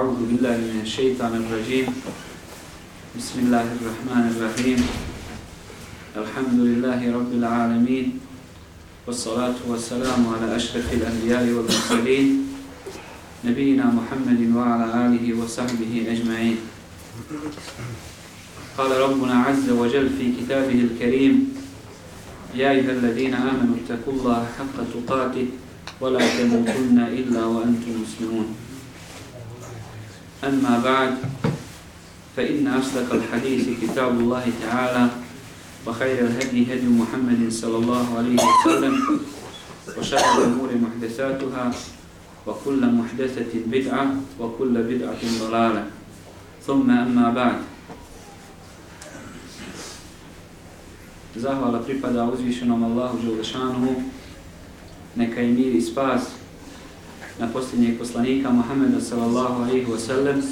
أعوذ بالله من الشيطان الرجيم. بسم الله الرحمن الرحيم. الحمد لله رب العالمين والصلاة والسلام على أشرف الأنبياء والمرسلين نبينا محمد وعلى آله وصحبه أجمعين. قال ربنا عز وجل في كتابه الكريم يا أيها الذين آمنوا اتقوا الله حق تقاته ولا تموتن إلا وأنتم مسلمون. أما بعد فإن أصدق الحديث كتاب الله تعالى وخير الهدي هدي محمد صلى الله عليه وسلم وشر الأمور محدثاتها وكل محدثة بدعة وكل بدعة ضلالة. ثم أما بعد. Zahvala pripada uzvišenom Allahu Đelešanuhu, neka i mir i spas na posljednjeg poslanika Muhammeda sallallahu alaihi wa sallam.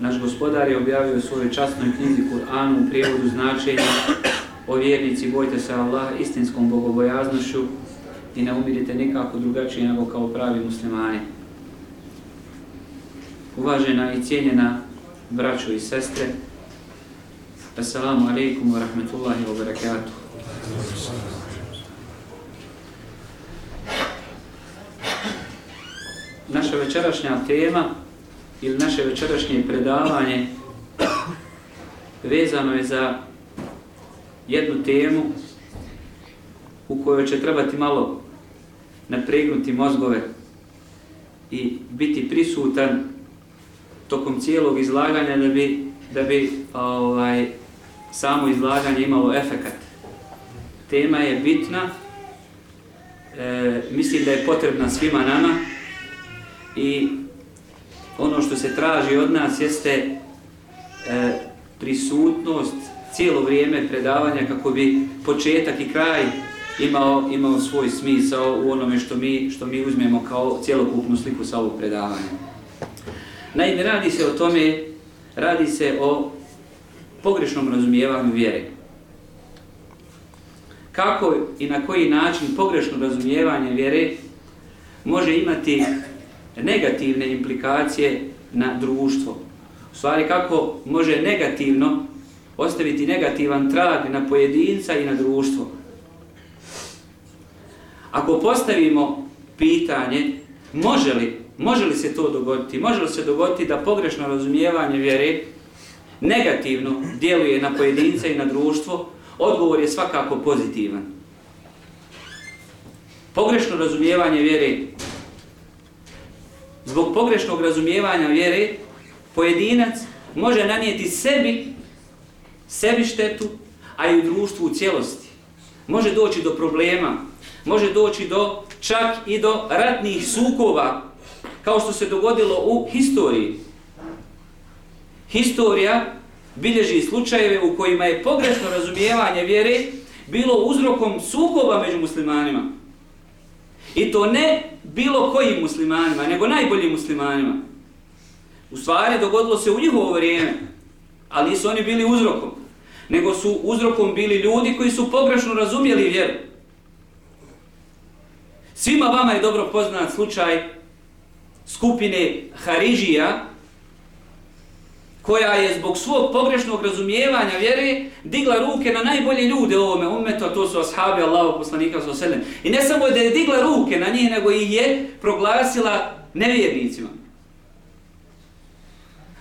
Naš gospodar je objavio u svojoj častnoj knjizi Kur'anu u prijevodu značenja o vjernici bojte se Allah istinskom bogobojaznošću i ne umirite nikako drugačije nego kao pravi muslimani. Uvažena i cijenjena braćo i sestre, Assalamu alaikum wa rahmatullahi wa barakatuh. Naša večerašnja tema ili naše večerašnje predavanje vezano je za jednu temu u kojoj će trebati malo napregnuti mozgove i biti prisutan tokom cijelog izlaganja da bi, da bi ovaj, samo izlaganje imalo efekat. Tema je bitna, e, mislim da je potrebna svima nama i ono što se traži od nas jeste e, prisutnost cijelo vrijeme predavanja kako bi početak i kraj imao, imao svoj smisao u onome što mi, što mi uzmemo kao cijelokupnu sliku sa ovog predavanja. Naime, radi se o tome, radi se o pogrešnom razumijevanju vjere. Kako i na koji način pogrešno razumijevanje vjere može imati negativne implikacije na društvo. U stvari kako može negativno ostaviti negativan trag na pojedinca i na društvo. Ako postavimo pitanje može li, može li se to dogoditi, može li se dogoditi da pogrešno razumijevanje vjere negativno djeluje na pojedinca i na društvo, odgovor je svakako pozitivan. Pogrešno razumijevanje vjere Zbog pogrešnog razumijevanja vjere, pojedinac može nanijeti sebi, sebi štetu, a i u društvu u cijelosti. Može doći do problema, može doći do čak i do ratnih sukova, kao što se dogodilo u historiji. Historija bilježi slučajeve u kojima je pogrešno razumijevanje vjere bilo uzrokom sukoba među muslimanima. I to ne bilo kojim muslimanima, nego najboljim muslimanima. U stvari dogodilo se u njihovo vrijeme, ali nisu oni bili uzrokom, nego su uzrokom bili ljudi koji su pogrešno razumjeli vjeru. Svima vama je dobro poznat slučaj skupine Harižija, koja je zbog svog pogrešnog razumijevanja vjere digla ruke na najbolje ljude ovome umetu, a to su ashabi Allahu poslanika sallallahu I ne samo da je digla ruke na njih, nego ih je proglasila nevjernicima.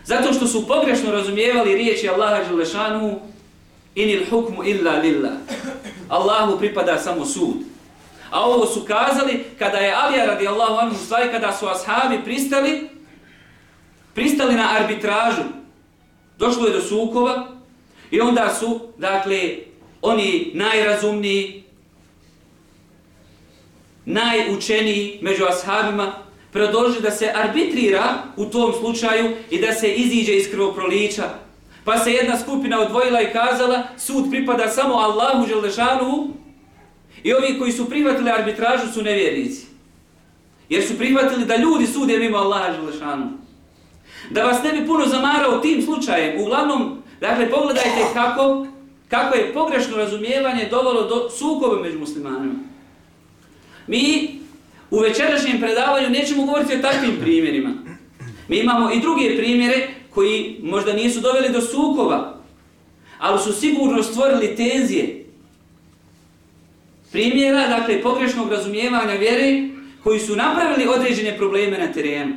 Zato što su pogrešno razumijevali riječi Allaha Đelešanu inil hukmu illa lillah. Allahu pripada samo sud. A ovo su kazali kada je Alija radijallahu anhu, stvari kada su ashabi pristali, pristali na arbitražu Došlo je do sukova i onda su, dakle, oni najrazumniji, najučeniji među ashabima predložili da se arbitrira u tom slučaju i da se iziđe iz krvoprolića. Pa se jedna skupina odvojila i kazala sud pripada samo Allahu Đelešanu i ovi koji su prihvatili arbitražu su nevjernici. Jer su prihvatili da ljudi sude mimo Allaha Đelešanu. Da vas ne bi puno zamarao tim slučajem, uglavnom, dakle, pogledajte kako, kako je pogrešno razumijevanje dovelo do sukoba među muslimanima. Mi u večerašnjem predavanju nećemo govoriti o takvim primjerima. Mi imamo i druge primjere koji možda nisu doveli do sukova, ali su sigurno stvorili tenzije. Primjera, dakle, pogrešnog razumijevanja vjere koji su napravili određene probleme na terenu.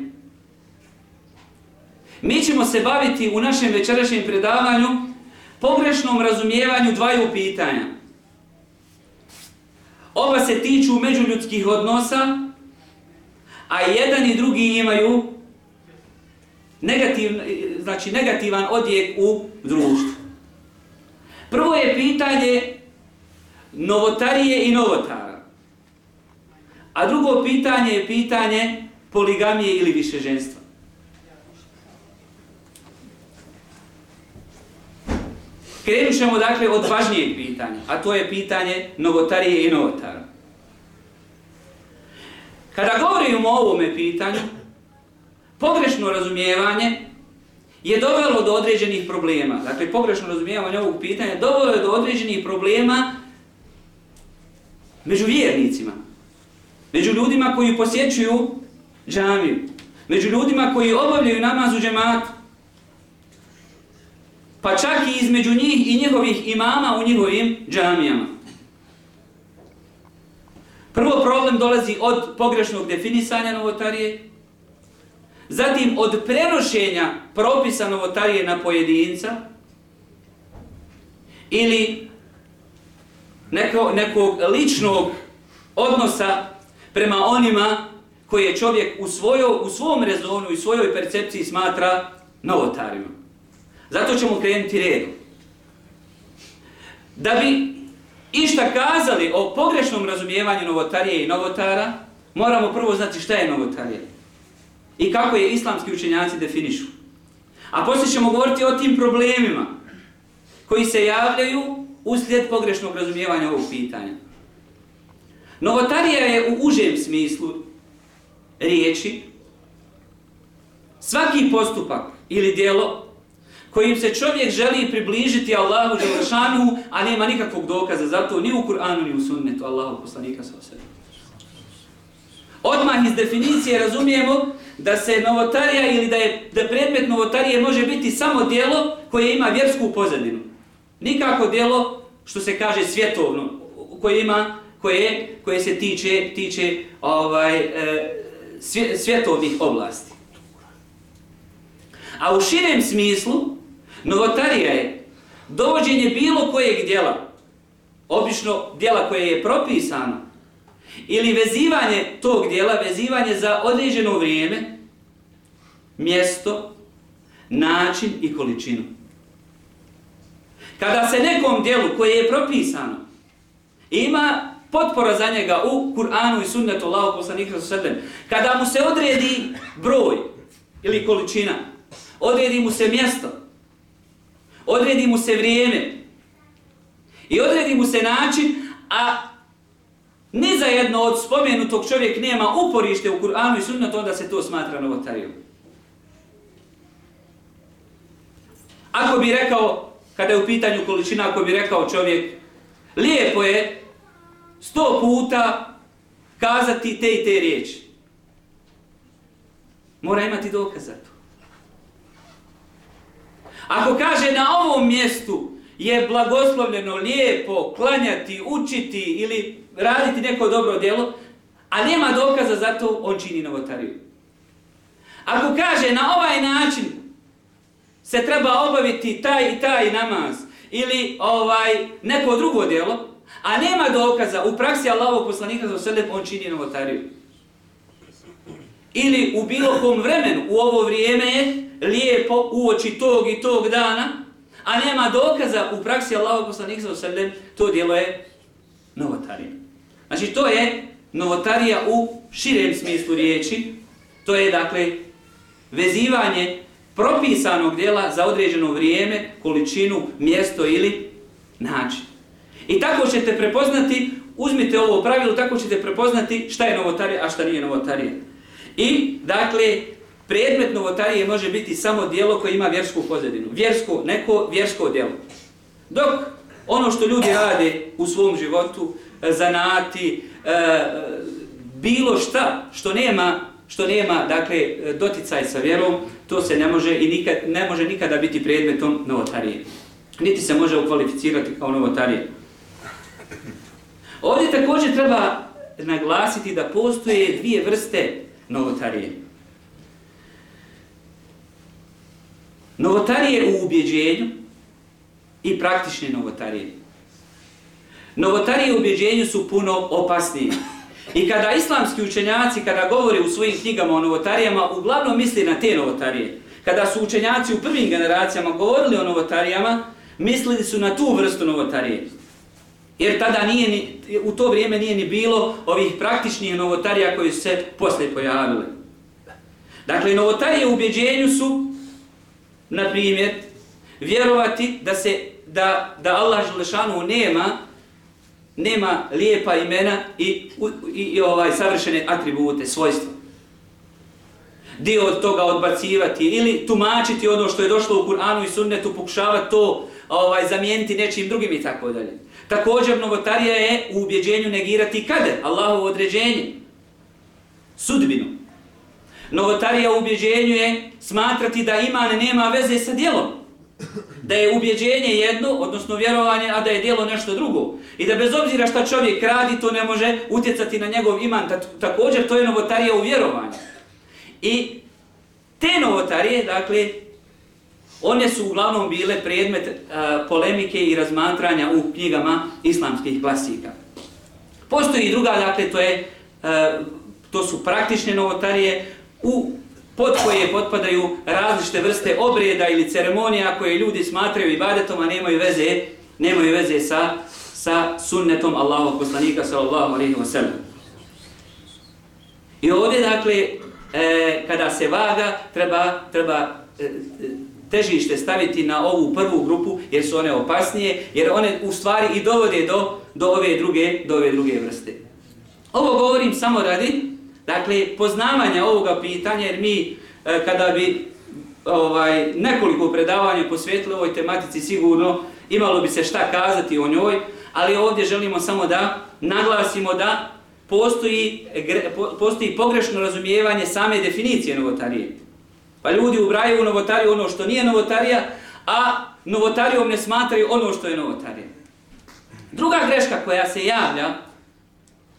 Mi ćemo se baviti u našem večerašnjem predavanju pogrešnom razumijevanju dvaju pitanja. Oba se tiču međuljudskih odnosa, a jedan i drugi imaju negativ, znači negativan odjek u društvu. Prvo je pitanje novotarije i novotara. A drugo pitanje je pitanje poligamije ili višeženstva. Krenut ćemo dakle od važnijeg pitanja, a to je pitanje novotarije i novotara. Kada govorimo o ovome pitanju, pogrešno razumijevanje je dovelo do određenih problema. Dakle, pogrešno razumijevanje ovog pitanja dovelo je do određenih problema među vjernicima, među ljudima koji posjećuju džamiju, među ljudima koji obavljaju namaz u džematu, pa čak i između njih i njihovih imama u njihovim džamijama. Prvo problem dolazi od pogrešnog definisanja novotarije, zatim od prenošenja propisa novotarije na pojedinca ili neko, nekog ličnog odnosa prema onima koje čovjek u, svojo, u svom rezonu i svojoj percepciji smatra novotarima. Zato ćemo krenuti redom. Da bi išta kazali o pogrešnom razumijevanju novotarije i novotara, moramo prvo znati šta je novotarija i kako je islamski učenjaci definišu. A poslije ćemo govoriti o tim problemima koji se javljaju uslijed pogrešnog razumijevanja ovog pitanja. Novotarija je u užem smislu riječi svaki postupak ili dijelo kojim se čovjek želi približiti Allahu Đelešanu, a nema nikakvog dokaza za to ni u Kur'anu ni u sunnetu Allahu poslanika sa osebe. Odmah iz definicije razumijemo da se novotarija ili da je da predmet novotarije može biti samo dijelo koje ima vjersku pozadinu. Nikako dijelo što se kaže svjetovno, koje ima koje koje se tiče tiče ovaj e, svjetovnih oblasti. A u širem smislu Novotarija je dovođenje bilo kojeg dijela, obično dijela koje je propisano, ili vezivanje tog dijela, vezivanje za određeno vrijeme, mjesto, način i količinu. Kada se nekom dijelu koje je propisano, ima potpora za njega u Kur'anu i sunnetu Allahu poslanika sa sredem, kada mu se odredi broj ili količina, odredi mu se mjesto, odredi mu se vrijeme i odredi mu se način, a ni za jedno od spomenutog čovjek nema uporište u Kur'anu i sunnetu, onda se to smatra novotarijom. Ako bi rekao, kada je u pitanju količina, ako bi rekao čovjek, lijepo je sto puta kazati te i te riječi. Mora imati dokaz za to. Ako kaže na ovom mjestu je blagoslovljeno lijepo klanjati, učiti ili raditi neko dobro djelo, a nema dokaza za to, on čini novotariju. Ako kaže na ovaj način se treba obaviti taj i taj namaz ili ovaj neko drugo djelo, a nema dokaza u praksi Allahovog poslanika za sebe, on čini novotariju. Ili u bilo kom vremenu, u ovo vrijeme je lijepo uoči tog i tog dana, a nema dokaza u praksi Allahog poslanika sa osallam, to djelo je novotarija. Znači, to je novotarija u širem smislu riječi, to je, dakle, vezivanje propisanog djela za određeno vrijeme, količinu, mjesto ili način. I tako ćete prepoznati, uzmite ovo pravilo, tako ćete prepoznati šta je novotarija, a šta nije novotarija. I, dakle, predmet novotarije može biti samo dijelo koje ima vjersku pozadinu. Vjersko, neko vjersko dijelo. Dok ono što ljudi rade u svom životu, e, zanati, e, bilo šta što nema što nema dakle doticaj sa vjerom, to se ne može i nikad ne može nikada biti predmetom novotarije. Niti se može ukvalificirati kao novotarije. Ovdje također treba naglasiti da postoje dvije vrste novotarije. Novotarije u ubjeđenju i praktične novotarije. Novotarije u ubjeđenju su puno opasnije. I kada islamski učenjaci, kada govore u svojim knjigama o novotarijama, uglavnom misli na te novotarije. Kada su učenjaci u prvim generacijama govorili o novotarijama, mislili su na tu vrstu novotarije. Jer tada nije ni, u to vrijeme nije ni bilo ovih praktičnih novotarija koji su se poslije pojavile. Dakle, novotarije u ubjeđenju su, na primjer, vjerovati da se da, da Allah Želešanu nema nema lijepa imena i, i, i ovaj savršene atribute, svojstva. Dio od toga odbacivati ili tumačiti ono što je došlo u Kur'anu i sunnetu, pokušavati to ovaj, zamijeniti nečim drugim i tako dalje. Također novotarija je u ubjeđenju negirati kader, Allahovo određenje, sudbinu. Novotarija u ubjeđenju je smatrati da iman nema veze sa djelom. Da je ubjeđenje jedno, odnosno vjerovanje, a da je djelo nešto drugo. I da bez obzira šta čovjek radi, to ne može utjecati na njegov iman. Također to je novotarija u vjerovanju. I te novotarije, dakle, one su uglavnom bile predmet a, polemike i razmatranja u knjigama islamskih klasika. Postoji i druga, dakle, to je a, to su praktične novotarije u pod koje potpadaju različite vrste obreda ili ceremonija koje ljudi smatraju ibadetom, a nemaju veze, nemaju veze sa, sa sunnetom Allahog poslanika sallallahu alaihi wa sallam. I ovdje, dakle, e, kada se vaga, treba, treba e, težište staviti na ovu prvu grupu, jer su one opasnije, jer one u stvari i dovode do, do, ove, druge, do ove druge vrste. Ovo govorim samo radi, Dakle, poznavanja ovoga pitanja, jer mi e, kada bi ovaj nekoliko predavanja posvetili ovoj tematici, sigurno imalo bi se šta kazati o njoj, ali ovdje želimo samo da naglasimo da postoji, postoji pogrešno razumijevanje same definicije novotarije. Pa ljudi ubrajaju u novotariju ono što nije novotarija, a novotarijom ne smatraju ono što je novotarija. Druga greška koja se javlja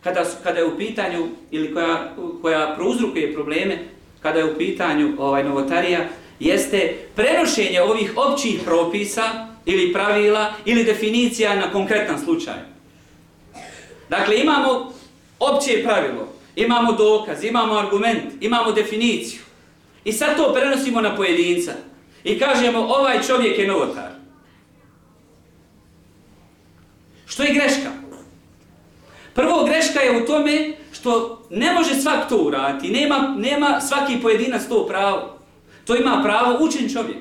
kada, kada je u pitanju, ili koja, koja prouzrukuje probleme, kada je u pitanju ovaj novotarija, jeste prenošenje ovih općih propisa ili pravila ili definicija na konkretan slučaj. Dakle, imamo opće pravilo, imamo dokaz, imamo argument, imamo definiciju. I sad to prenosimo na pojedinca i kažemo ovaj čovjek je novotar. Što je greška? Prvo greška je u tome što ne može svak to uraditi. Nema, nema svaki pojedinac to pravo. To ima pravo učen čovjek.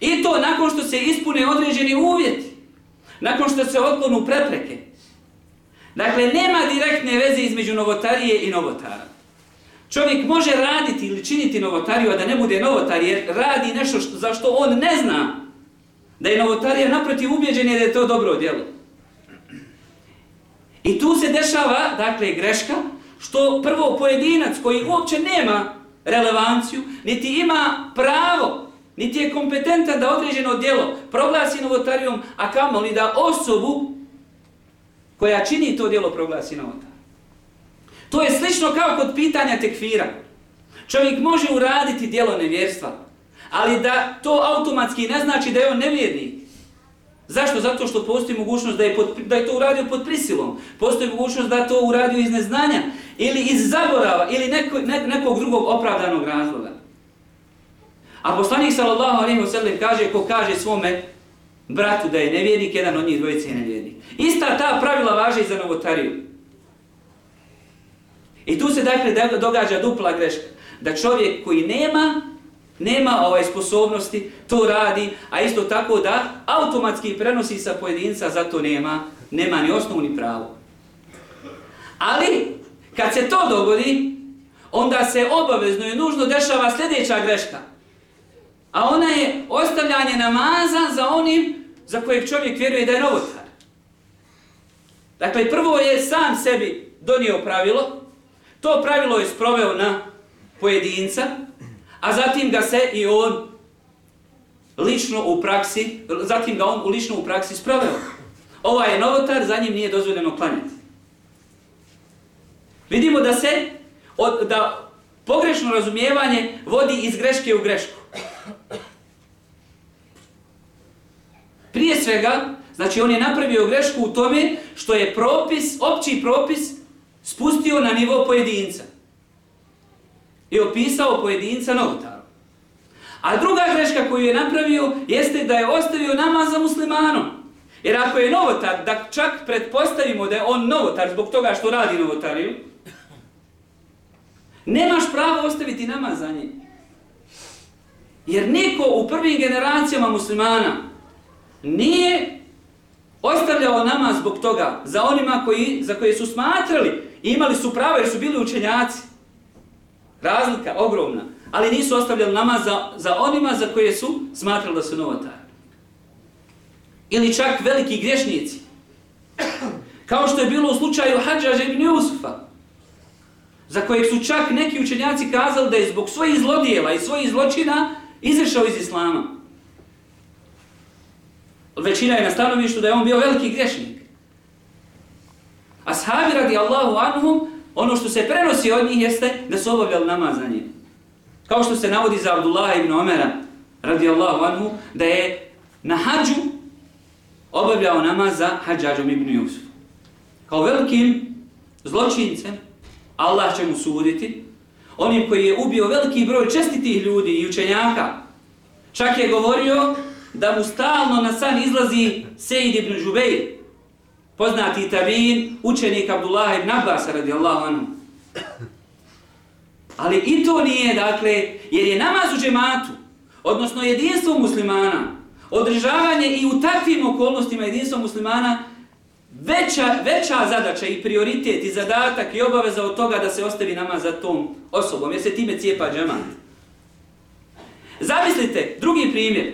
I to nakon što se ispune određeni uvjeti. Nakon što se otklonu prepreke. Dakle, nema direktne veze između novotarije i novotara. Čovjek može raditi ili činiti novotariju, a da ne bude novotar, jer radi nešto što, za što on ne zna da je novotarija naprotiv ubjeđen da je to dobro djelo. I tu se dešava, dakle, greška, što prvo pojedinac koji uopće nema relevanciju, niti ima pravo, niti je kompetentan da određeno djelo proglasi novotarijom, a kamoli da osobu koja čini to djelo proglasi novotarijom. To je slično kao kod pitanja tekfira. Čovjek može uraditi djelo nevjerstva, ali da to automatski ne znači da je on nevjernik. Zašto? Zato što postoji mogućnost da je, pod, da je to uradio pod prisilom. Postoji mogućnost da to uradio iz neznanja ili iz zaborava ili neko, ne, nekog drugog opravdanog razloga. A poslanik sallallahu alaihi wa sallam kaže, ko kaže svome bratu da je nevjernik, jedan od njih dvojice je nevjernik. Ista ta pravila važe i za novotariju. I tu se dakle događa dupla greška. Da čovjek koji nema nema ovaj sposobnosti, to radi, a isto tako da automatski prenosi sa pojedinca, zato nema, nema ni osnovni pravo. Ali, kad se to dogodi, onda se obavezno i nužno dešava sljedeća greška. A ona je ostavljanje namaza za onim za kojeg čovjek vjeruje da je novotar. Dakle, prvo je sam sebi donio pravilo, To pravilo je sproveo na pojedinca, a zatim ga se i on lično u praksi, zatim ga on lično u praksi sproveo. Ovaj je novotar, za njim nije dozvoljeno klanjati. Vidimo da se, od, da pogrešno razumijevanje vodi iz greške u grešku. Prije svega, znači on je napravio grešku u tome što je propis, opći propis, spustio na nivo pojedinca. I opisao pojedinca novotarom. A druga greška koju je napravio jeste da je ostavio namaz za muslimanom. Jer ako je novotar, da čak pretpostavimo da je on novotar zbog toga što radi novotariju, nemaš pravo ostaviti namaz za njim. Jer niko u prvim generacijama muslimana nije ostavljao namaz zbog toga za onima koji, za koje su smatrali imali su pravo jer su bili učenjaci. Razlika ogromna. Ali nisu ostavljali namaz za, za onima za koje su smatrali da su novotari. Ili čak veliki grešnici. Kao što je bilo u slučaju Hadžaža ibn Jusufa. Za kojeg su čak neki učenjaci kazali da je zbog svojih zlodijela i svojih zločina izašao iz Islama. Većina je na stanovištu da je on bio veliki grešnik. Ashabi radi Allahu anhum, ono što se prenosi od njih jeste da su obavljali namaz na njim. Kao što se navodi za Abdullah ibn Omera radi Allahu anhu, da je na hađu obavljao namaz za hađađom ibn Jusuf. Kao velikim zločincem, Allah će mu suditi, onim koji je ubio veliki broj čestitih ljudi i učenjaka, čak je govorio da mu stalno na san izlazi Sejid ibn Žubeir, poznati tabin, učenik Abdullah ibn Abbas radijallahu anhu. Ali i to nije, dakle, jer je namaz u džematu, odnosno jedinstvo muslimana, održavanje i u takvim okolnostima jedinstva muslimana, veća, veća zadaća i prioritet i zadatak i obaveza od toga da se ostavi namaz za tom osobom, jer se time cijepa džemat. Zamislite, drugi primjer,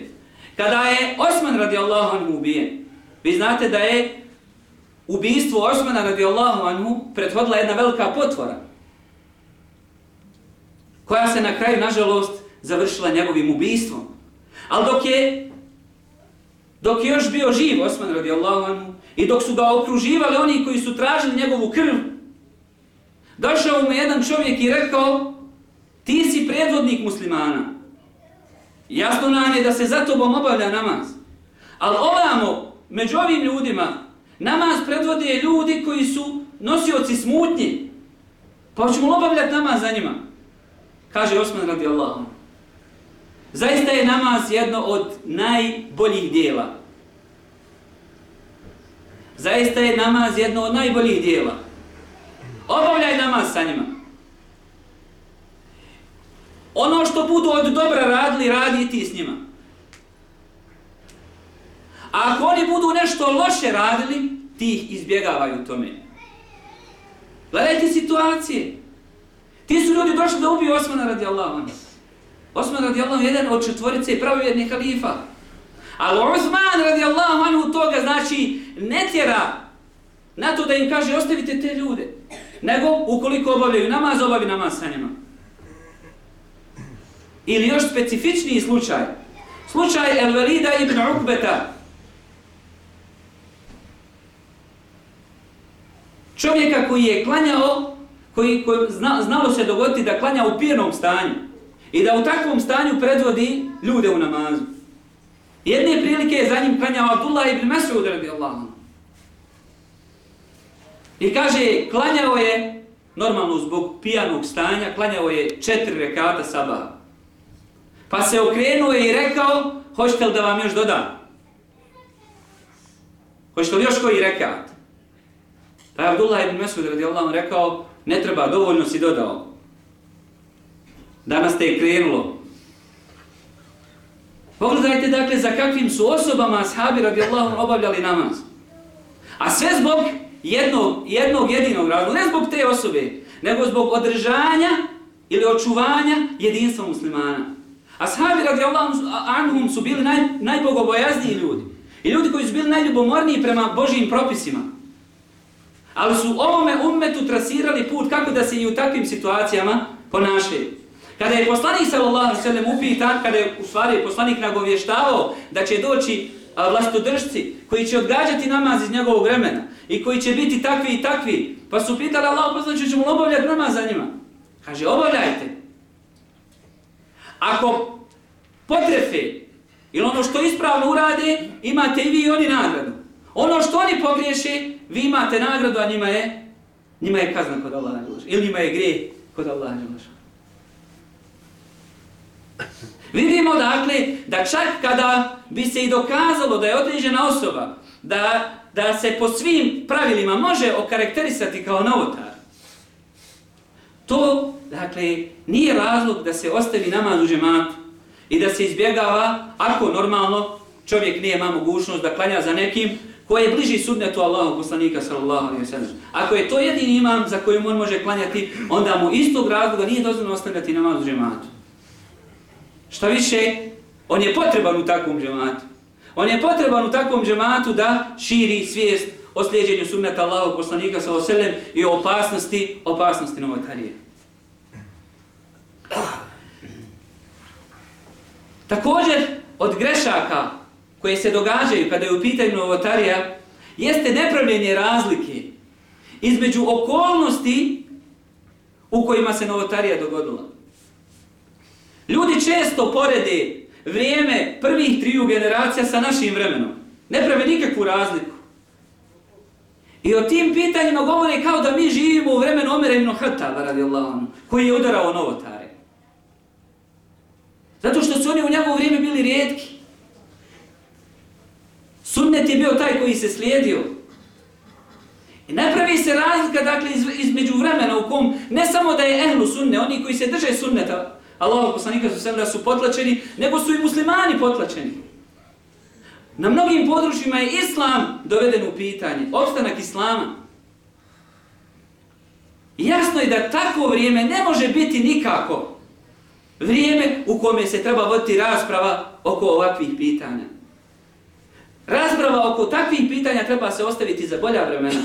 kada je Osman radijallahu anhu ubijen, vi znate da je ubijstvu Osmana radijallahu anhu prethodila jedna velika potvora, koja se na kraju, nažalost, završila njegovim ubijstvom. Ali dok je, dok je još bio živ Osman radijallahu anhu, i dok su ga okruživali oni koji su tražili njegovu krv, došao mu jedan čovjek i rekao, ti si predvodnik muslimana. Jasno nam je da se za tobom obavlja namaz. Ali ovamo, među ovim ljudima, namaz predvode ljudi koji su nosioci smutnje. Pa ćemo obavljati namaz za njima. Kaže Osman radi Allahom. Zaista je namaz jedno od najboljih dijela. Zaista je namaz jedno od najboljih dijela. Obavljaj namaz sa njima. Ono što budu od dobra radili, radi ti s njima. A ako oni budu nešto loše radili, ti ih izbjegavaju tome. Gledajte situacije. Ti su ljudi došli da ubiju Osmana radi Allahom. Osman radi Allahom je jedan od četvorice pravovjernih halifa. Ali Osman radi Allahom anhu toga znači ne tjera na to da im kaže ostavite te ljude. Nego ukoliko obavljaju namaz, obavi namaz sa njima. Ili još specifičniji slučaj. Slučaj El Velida ibn Ukbeta. Čovjeka koji je klanjao, koji, koji zna, znalo se dogoditi da klanja u pijenom stanju. I da u takvom stanju predvodi ljude u namazu. Jedne prilike je za njim klanjao Abdullah ibn Mas'ud radijallahu. I kaže, klanjao je, normalno zbog pijanog stanja, klanjao je četiri rekata sabaha. Pa se okrenuo i rekao, hoćete li da vam još dodam? Hoćete li još koji rekat? Pa je Abdullah ibn Mesud radijallahu rekao, ne treba, dovoljno si dodao. Danas te je krenulo. Pogledajte dakle za kakvim su osobama ashabi radijallahu obavljali namaz. A sve zbog jednog, jednog jedinog razloga, ne zbog te osobe, nego zbog održanja ili očuvanja jedinstva muslimana. Ashabi radijallahu anhum su bili naj, najbogobojazniji ljudi. I ljudi koji su bili najljubomorniji prema Božijim propisima. Ali su ovome ummetu trasirali put kako da se i u takvim situacijama ponašaju. Kada je poslanik sallallahu alejhi ve sellem upitan, kada je u stvari poslanik nagovještavao da će doći vlastodržci koji će odgađati namaz iz njegovog vremena i koji će biti takvi i takvi, pa su pitali Allah poslanik ćemo obavljati namaz za njima. Kaže, obavljajte. Ako potrefe ili ono što ispravno urade, imate i vi i oni nagradu. Ono što oni pogriješe, vi imate nagradu, a njima je, njima je kazna kod Allaha Ili njima je grije kod Allaha Vidimo dakle da čak kada bi se i dokazalo da je određena osoba da, da se po svim pravilima može okarakterisati kao novotar, to dakle nije razlog da se ostavi namaz u džematu i da se izbjegava ako normalno čovjek nije mogućnost da klanja za nekim koji je bliži sunnetu Allahu poslanika sallallahu alejhi ve. Ako je to jedini imam za kojim on može klanjati, onda mu istog razloga nije dozvoljeno ostavljati namaz u džematu. Šta više, on je potreban u takvom džematu. On je potreban u takvom džematu da širi svijest o slijedjenju sunneta Allahog poslanika sallallahu alejhi ve i o opasnosti, opasnosti novotarije. Također, od grešaka koje se događaju kada je u pitanju novotarija, jeste nepravljenje razlike između okolnosti u kojima se novotarija dogodila. Ljudi često porede vrijeme prvih triju generacija sa našim vremenom. Ne prave nikakvu razliku. I o tim pitanjima govore kao da mi živimo u vremenu Omer ibn Hataba, radijallahu koji je udarao novotare. Zato što su oni u njegovo vrijeme bili rijetki. Sunnet je bio taj koji se slijedio. I ne pravi se razlika dakle, između vremena u kom ne samo da je ehlu sunne, oni koji se drže sunneta, Allah poslanika su da su potlačeni, nego su i muslimani potlačeni. Na mnogim područjima je islam doveden u pitanje, opstanak islama. I jasno je da takvo vrijeme ne može biti nikako vrijeme u kome se treba voditi rasprava oko ovakvih pitanja. Razbrava oko takvih pitanja treba se ostaviti za bolja vremena.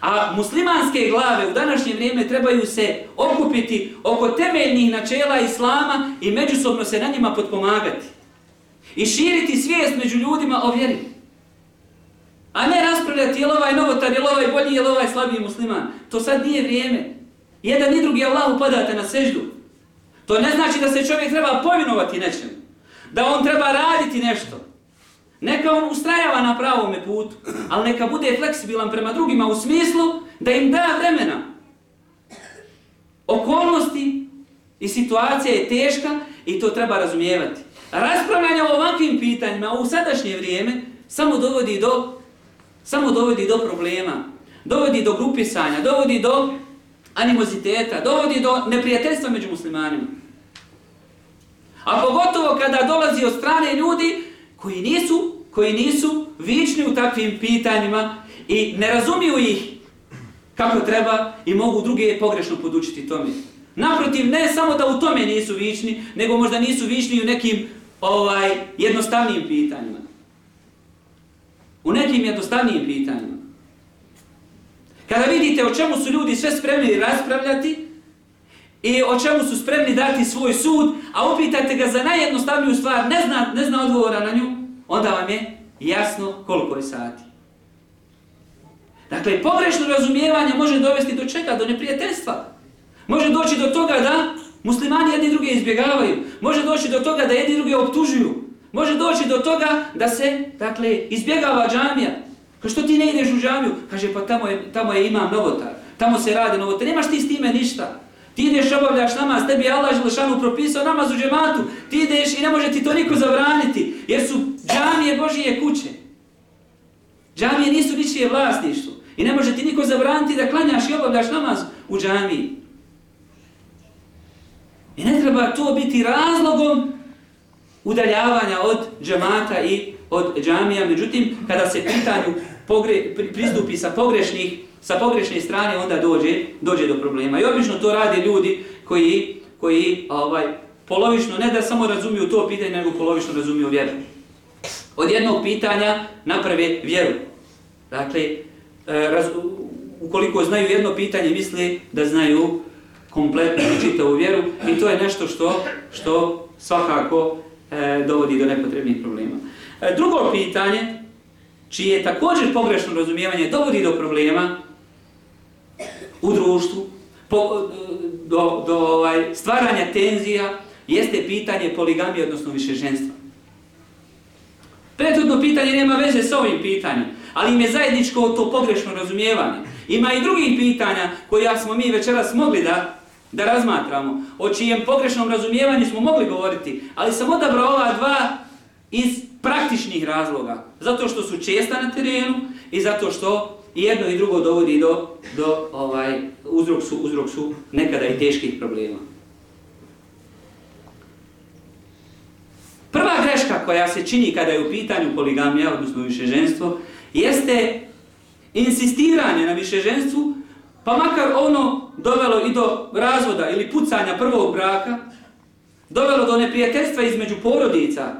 A muslimanske glave u današnje vrijeme trebaju se okupiti oko temeljnih načela Islama i međusobno se na njima potpomagati. I širiti svijest među ljudima o vjeri. A ne raspravljati je li ovaj novotar, je li ovaj bolji, je li ovaj slabiji musliman. To sad nije vrijeme. Jedan i drugi Allah upadate na seždu. To ne znači da se čovjek treba povinovati nečemu. Da on treba raditi nešto. Neka on ustrajava na pravome putu, ali neka bude fleksibilan prema drugima u smislu da im da vremena. Okolnosti i situacija je teška i to treba razumijevati. Raspravljanje o ovakvim pitanjima u sadašnje vrijeme samo dovodi do samo dovodi do problema, dovodi do grupisanja, dovodi do animoziteta, dovodi do neprijateljstva među muslimanima. A pogotovo kada dolazi od strane ljudi koji nisu, koji nisu vični u takvim pitanjima i ne razumiju ih kako treba i mogu druge pogrešno podučiti tome. Naprotiv, ne samo da u tome nisu vični, nego možda nisu vični u nekim ovaj jednostavnijim pitanjima. U nekim jednostavnijim pitanjima. Kada vidite o čemu su ljudi sve spremni raspravljati i o čemu su spremni dati svoj sud, a upitate ga za najjednostavniju stvar, ne zna, ne zna odgovora na nju, onda vam je jasno koliko je sati. Dakle, pogrešno razumijevanje može dovesti do čega? Do neprijateljstva. Može doći do toga da muslimani jedni druge izbjegavaju. Može doći do toga da jedni druge optužuju. Može doći do toga da se, dakle, izbjegava džamija. Kao što ti ne ideš u džamiju? Kaže, pa tamo je, tamo je imam novotar. Tamo se radi novotar. Nemaš ti s time ništa. Ti ideš obavljaš namaz, tebi je Allah Želešanu propisao namaz u džematu, ti ideš i ne može ti to niko zabraniti, jer su džamije Božije kuće. Džamije nisu ničije vlasništvo i ne može ti niko zabraniti da klanjaš i obavljaš namaz u džamiji. I ne treba to biti razlogom udaljavanja od džemata i od džamija. Međutim, kada se pitanju pogre, pristupi sa pogrešnih sa pogrešne strane onda dođe dođe do problema. I obično to rade ljudi koji koji ovaj polovično ne da samo razumiju to pitanje, nego polovično razumiju vjeru. Od jednog pitanja naprave vjeru. Dakle, e, raz, ukoliko znaju jedno pitanje, misle da znaju kompletnu čitavu vjeru i to je nešto što, što svakako e, dovodi do nepotrebnih problema. E, drugo pitanje, čije je također pogrešno razumijevanje, dovodi do problema u društvu, po, e, do, do ovaj, stvaranja tenzija, jeste pitanje poligamije, odnosno višeženstva. Prethodno pitanje nema veze s ovim pitanjem, ali im je zajedničko to pogrešno razumijevanje. Ima i drugih pitanja koja smo mi večeras mogli da, da razmatramo, o čijem pogrešnom razumijevanju smo mogli govoriti, ali sam odabrao ova dva iz praktičnih razloga. Zato što su česta na terenu i zato što I jedno i drugo dovodi do, do ovaj, uzrok, su, uzrok su nekada i teških problema. Prva greška koja se čini kada je u pitanju poligamija, odnosno višeženstvo, jeste insistiranje na višeženstvu, pa makar ono dovelo i do razvoda ili pucanja prvog braka, dovelo do neprijateljstva između porodica,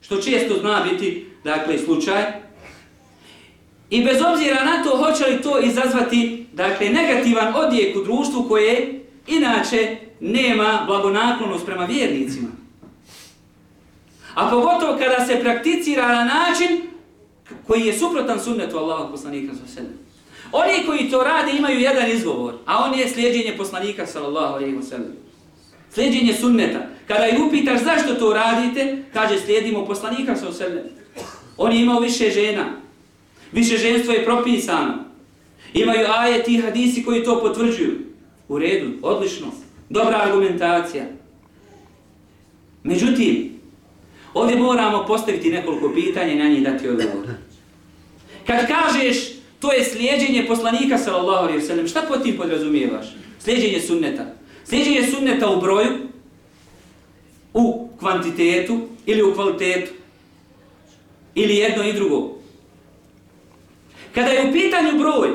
što često zna biti dakle, slučaj, i bez obzira na to hoće li to izazvati dakle, negativan odjek u društvu koje inače nema blagonaklonost prema vjernicima. A pogotovo kada se prakticira na način koji je suprotan sunnetu Allahog poslanika sa sebe. Oni koji to rade imaju jedan izgovor, a on je slijedjenje poslanika sallallahu alaihi wa sallam. Slijedjenje sunneta. Kada ih upitaš zašto to radite, kaže slijedimo poslanika sallallahu alaihi wa sallam. On je imao više žena. Više ženstvo je propisano. Imaju ajeti i hadisi koji to potvrđuju. U redu, odlično. Dobra argumentacija. Međutim, Ovdje moramo postaviti nekoliko pitanja i na njih dati odgovor. Kad kažeš to je slijedjenje poslanika sallallahu alejhi ve sellem, šta po tim podrazumijevaš? Slijedjenje sunneta. Slijedjenje sunneta u broju, u kvantitetu ili u kvalitetu. Ili jedno i drugo. Kada je u pitanju broj,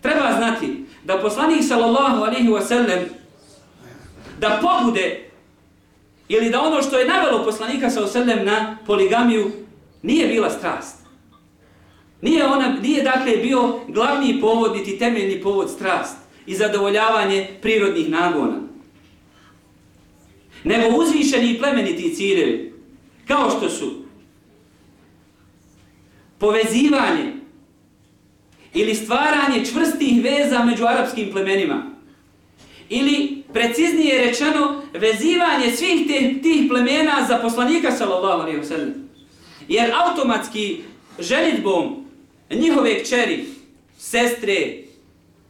treba znati da poslanik sallallahu alaihi wasallam da pobude ili da ono što je navelo poslanika sallallahu alaihi wasallam na poligamiju nije bila strast. Nije, ona, nije dakle bio glavni povod niti temeljni povod strast i zadovoljavanje prirodnih nagona. Nego uzvišeni i plemeniti ciljevi, kao što su povezivanje ili stvaranje čvrstih veza među arapskim plemenima ili preciznije rečeno, vezivanje svih te, tih plemena za poslanika sallallahu alaihi wa sallam. Jer automatski ženitbom njihove kćeri, sestre,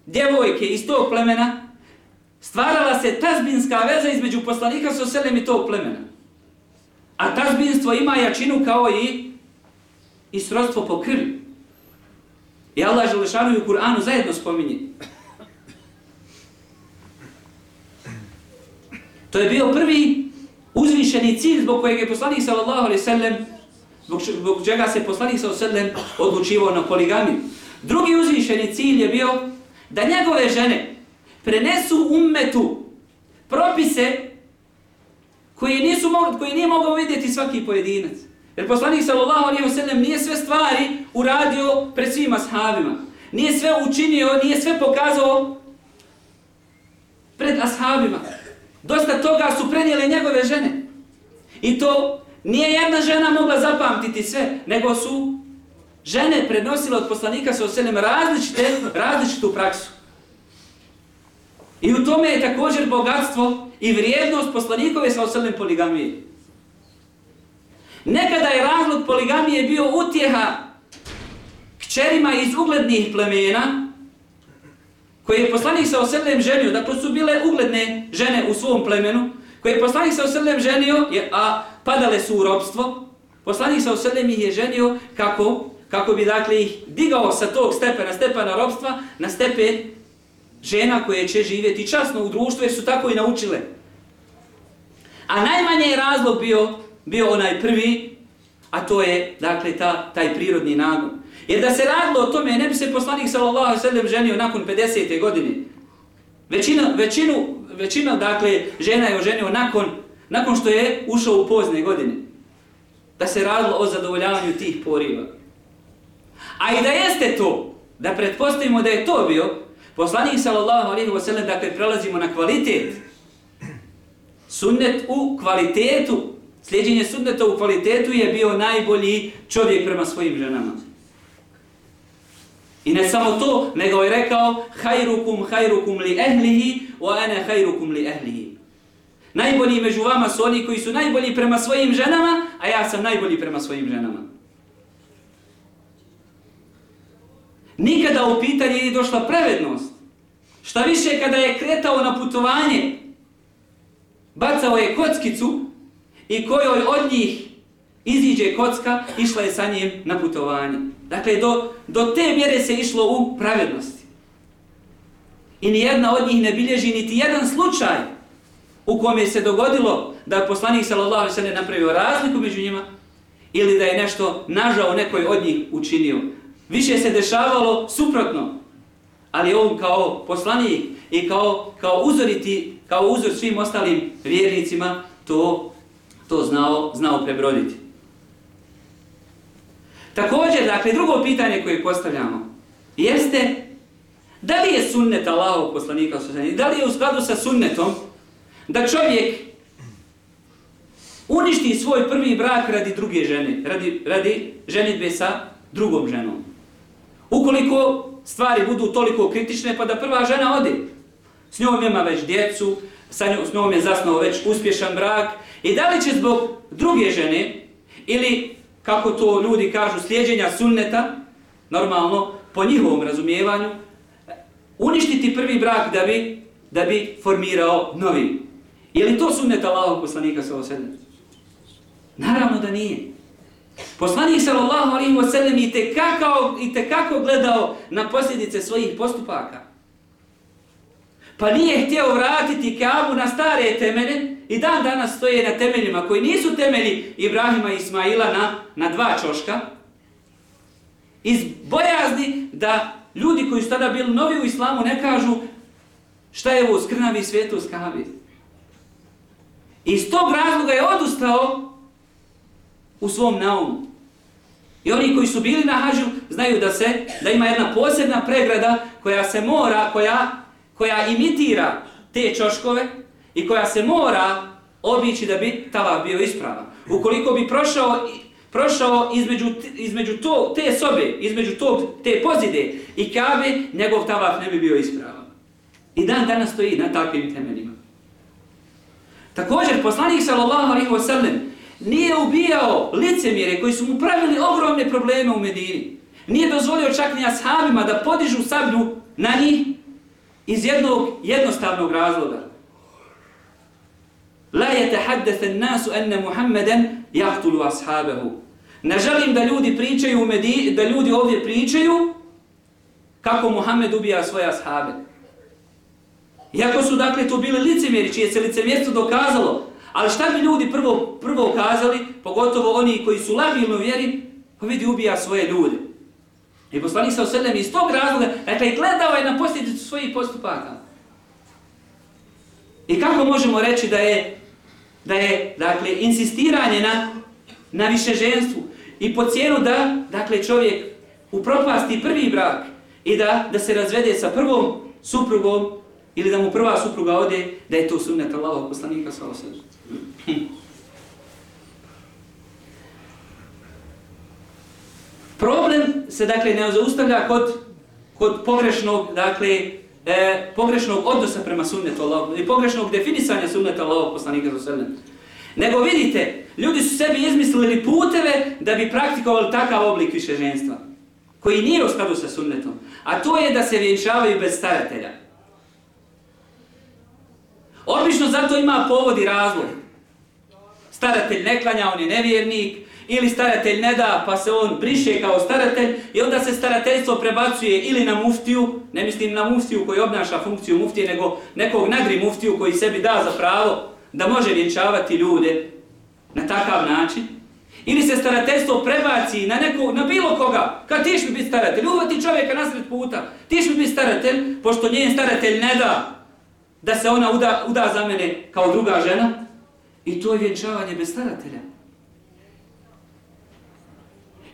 djevojke iz tog plemena, stvarala se tazbinska veza između poslanika sallallahu selem i tog plemena. A tazbinstvo ima jačinu kao i, i srodstvo po krvi. I Allah Želešanu u Kur'anu zajedno spominje. To je bio prvi uzvišeni cilj zbog kojeg je poslanik sallallahu alaihi sallam zbog čega se poslanik sallallahu alaihi sallam odlučivao na poligamiju. Drugi uzvišeni cilj je bio da njegove žene prenesu ummetu propise koje nisu mogli, koje nije mogao vidjeti svaki pojedinac. Jer poslanik sallallahu alaihi ve sellem nije sve stvari uradio pred svim ashabima. Nije sve učinio, nije sve pokazao pred ashabima. Dosta toga su prenijele njegove žene. I to nije jedna žena mogla zapamtiti sve, nego su žene prenosile od poslanika sa oselem različite, različitu praksu. I u tome je također bogatstvo i vrijednost poslanikove sa oselem poligamije. Nekada je razlog poligamije bio utjeha kćerima iz uglednih plemena, koje je poslanik sa osredljem ženio, dakle su bile ugledne žene u svom plemenu, koje je poslanik sa osredljem ženio, a padale su u robstvo, poslanik sa osredljem ih je ženio kako, kako bi dakle ih digao sa tog stepena, stepena robstva, na stepen žena koje će živjeti časno u društvu jer su tako i naučile. A najmanje je razlog bio, bio onaj prvi, a to je dakle ta, taj prirodni nagon. Jer da se radilo o tome, ne bi se poslanik sallallahu sallam ženio nakon 50. godine. Većina, većinu, većina dakle, žena je oženio nakon, nakon što je ušao u pozne godine. Da se radilo o zadovoljavanju tih poriva. A i da jeste to, da pretpostavimo da je to bio, poslanik sallallahu alaihi wa sallam, dakle prelazimo na kvalitet, sunnet u kvalitetu, slijedjenje sunneta u kvalitetu je bio najbolji čovjek prema svojim ženama. I ne samo to, nego je rekao hajrukum hajrukum li ehlihi wa ana hajrukum li ehlihi. Najbolji među vama su oni koji su najbolji prema svojim ženama, a ja sam najbolji prema svojim ženama. Nikada u pitanje nije došla prevednost. Šta više kada je kretao na putovanje, bacao je kockicu i kojoj od njih iziđe kocka, išla je sa njim na putovanje. Dakle, do, do te mjere se išlo u pravednosti. I nijedna od njih ne bilježi niti jedan slučaj u kome se dogodilo da poslanik sallallahu alejhi ve napravio razliku među njima ili da je nešto nažao nekoj od njih učinio. Više se dešavalo suprotno. Ali on kao poslanik i kao, kao uzoriti, kao uzor svim ostalim vjernicima to, to znao, znao prebroditi. Također, dakle, drugo pitanje koje postavljamo jeste da li je sunnet Allahov poslanika i da li je u skladu sa sunnetom da čovjek uništi svoj prvi brak radi druge žene, radi, radi ženitbe sa drugom ženom. Ukoliko stvari budu toliko kritične pa da prva žena ode, s njom ima već djecu, sa njom, s njom je zasnao već uspješan brak i da li će zbog druge žene ili kako to ljudi kažu slijedjenja sunneta, normalno, po njihovom razumijevanju, uništiti prvi brak da bi, da bi formirao novi. Je li to sunnet Allahog poslanika sa osedem? Naravno da nije. Poslanik sallallahu alaihi wa sallam i tekako, i tekako gledao na posljedice svojih postupaka. Pa nije htio vratiti Kaabu na stare temene i dan danas stoje na temeljima koji nisu temelji Ibrahima i Ismaila na, na dva čoška. Iz bojazni da ljudi koji su tada bili novi u islamu ne kažu šta je ovo skrnavi svijetu skabi. Iz tog razloga je odustao u svom naumu. I oni koji su bili na hađu znaju da se da ima jedna posebna pregrada koja se mora, koja, koja imitira te čoškove i koja se mora obići da bi tava bio ispravan. Ukoliko bi prošao prošao između, između to, te sobe, između tog, te pozide i kabe, njegov tavaf ne bi bio ispravan. I dan danas stoji na takvim temeljima. Također, poslanik sallallahu alaihi wa sallam nije ubijao licemjere koji su mu pravili ogromne probleme u Medini. Nije dozvolio čak ni ashabima da podižu sablju na njih iz jednog jednostavnog razloga. La yatahaddathu an-nasu anna Muhammadan yaqtulu ashabahu. Ne želim da ljudi pričaju u da ljudi ovdje pričaju kako Muhammed ubija svoje ashabe. Iako su dakle to bili licemjeri, čije se licemjerstvo dokazalo, Ali šta bi ljudi prvo, prvo kazali, pogotovo oni koji su labilno vjeri, pa vidi ubija svoje ljude. I poslanik sa osrednjem iz tog razloga, dakle, gledao je na posljedicu svojih postupaka. I kako možemo reći da je, da je dakle, insistiranje na, na više ženstvu i po cijenu da dakle, čovjek upropasti prvi brak i da, da se razvede sa prvom suprugom ili da mu prva supruga ode, da je to sunnet Allahog poslanika sa osrednjem. Problem se dakle ne zaustavlja kod kod pogrešnog dakle e, pogrešnog odnosa prema sunnetu Allahu i pogrešnog definisanja sunneta Allahu poslanika za sebe. Nego vidite, ljudi su sebi izmislili puteve da bi praktikovali takav oblik višeženstva, koji nije u skladu sa sunnetom, a to je da se vjenčavaju bez staratelja. Obično zato ima povod i razlog staratelj ne klanja, on je nevjernik, ili staratelj ne da, pa se on briše kao staratelj, i onda se starateljstvo prebacuje ili na muftiju, ne mislim na muftiju koji obnaša funkciju muftije, nego nekog nagri muftiju koji sebi da za pravo da može vjenčavati ljude na takav način, ili se starateljstvo prebaci na, neko, na bilo koga, kad tiš mi biti staratelj, uvati čovjeka nasred puta, tiš mi biti staratelj, pošto njen staratelj ne da da se ona uda, uda za mene kao druga žena, I to je vjenčavanje bez staratelja.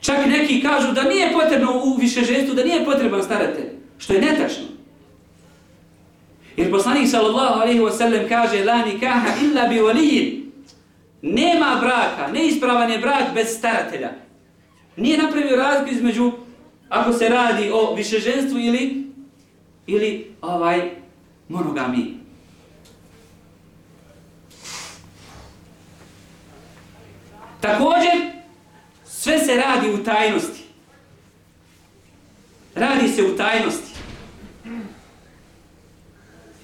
Čak neki kažu da nije potrebno u višeženstvu, da nije potreban staratelj. Što je netačno. Jer poslanik sallallahu alaihi wa sallam kaže La nikaha illa bi valijin. Nema braka, neispravan je brak bez staratelja. Nije napravio razliku između ako se radi o višeženstvu ili ili ovaj monogami. Također, sve se radi u tajnosti. Radi se u tajnosti.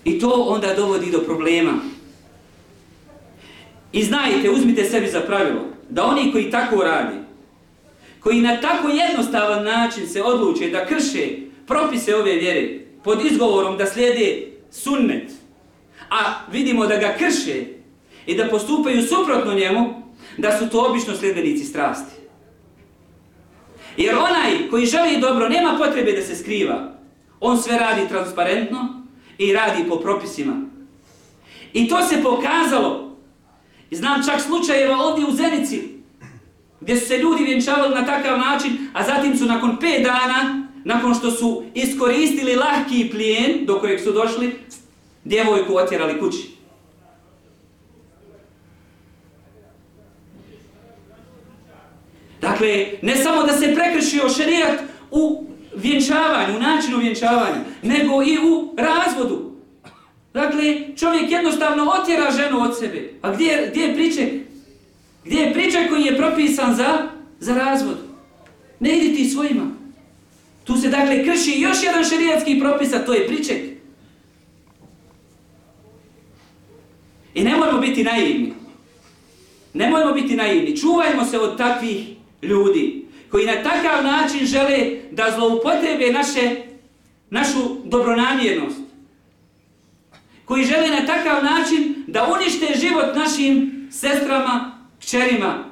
I to onda dovodi do problema. I znajte, uzmite sebi za pravilo, da oni koji tako radi, koji na tako jednostavan način se odluče da krše propise ove vjere, pod izgovorom da slijede sunnet, a vidimo da ga krše i da postupaju suprotno njemu, da su to obično sljedbenici strasti. Jer onaj koji želi dobro nema potrebe da se skriva. On sve radi transparentno i radi po propisima. I to se pokazalo. Znam čak slučajeva ovdje u Zenici, gdje su se ljudi vjenčavali na takav način, a zatim su nakon pet dana nakon što su iskoristili lahki plijen do kojeg su došli, djevojku otjerali kući. Dakle, ne samo da se prekršio šerijat u vjenčavanju, u načinu vjenčavanja, nego i u razvodu. Dakle, čovjek jednostavno otjera ženu od sebe. A gdje, gdje je priče? Gdje je priče koji je propisan za, za razvod? Ne idi ti svojima. Tu se dakle krši još jedan šerijatski propis, a to je priček. I ne moramo biti naivni. Ne moramo biti naivni. Čuvajmo se od takvih ljudi koji na takav način žele da zloupotrebe naše, našu dobronamjernost. Koji žele na takav način da unište život našim sestrama, kćerima,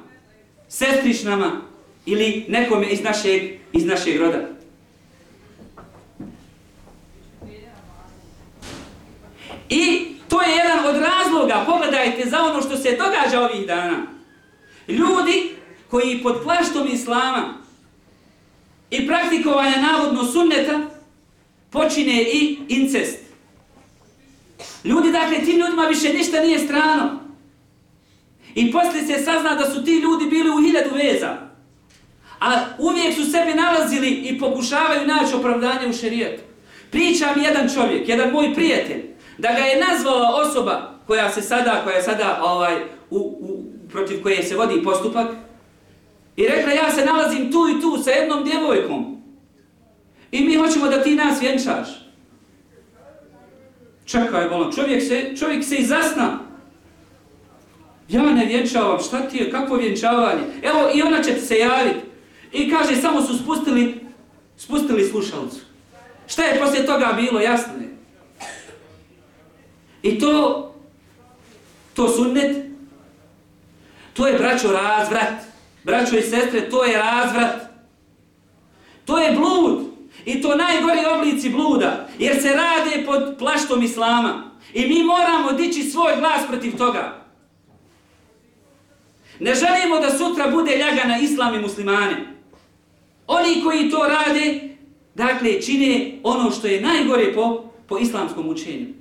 sestrišnama ili nekome iz našeg, iz našeg roda. I to je jedan od razloga, pogledajte za ono što se događa ovih dana. Ljudi koji pod plaštom islama i praktikovanja navodno sunneta počine i incest. Ljudi, dakle, tim ljudima više ništa nije strano. I poslije se sazna da su ti ljudi bili u hiljadu veza. A uvijek su sebi nalazili i pokušavaju naći opravdanje u šerijetu. Priča mi jedan čovjek, jedan moj prijatelj, da ga je nazvala osoba koja se sada, koja je sada ovaj, u, u, protiv koje se vodi postupak i rekla ja se nalazim tu i tu sa jednom djevojkom i mi hoćemo da ti nas vjenčaš. Čekaj, volim, čovjek se, čovjek se izasna. Ja ne vjenčavam, šta ti je, kakvo vjenčavanje? Evo, i ona će se javiti. I kaže, samo su spustili, spustili slušalcu. Šta je poslije toga bilo, jasno je. I to, to sunnet, to je braćo razvrat. Braćo i sestre, to je razvrat. To je blud. I to najgori oblici bluda. Jer se rade pod plaštom islama. I mi moramo dići svoj glas protiv toga. Ne želimo da sutra bude ljaga na islam i muslimane. Oni koji to rade, dakle, čine ono što je najgore po, po islamskom učenju.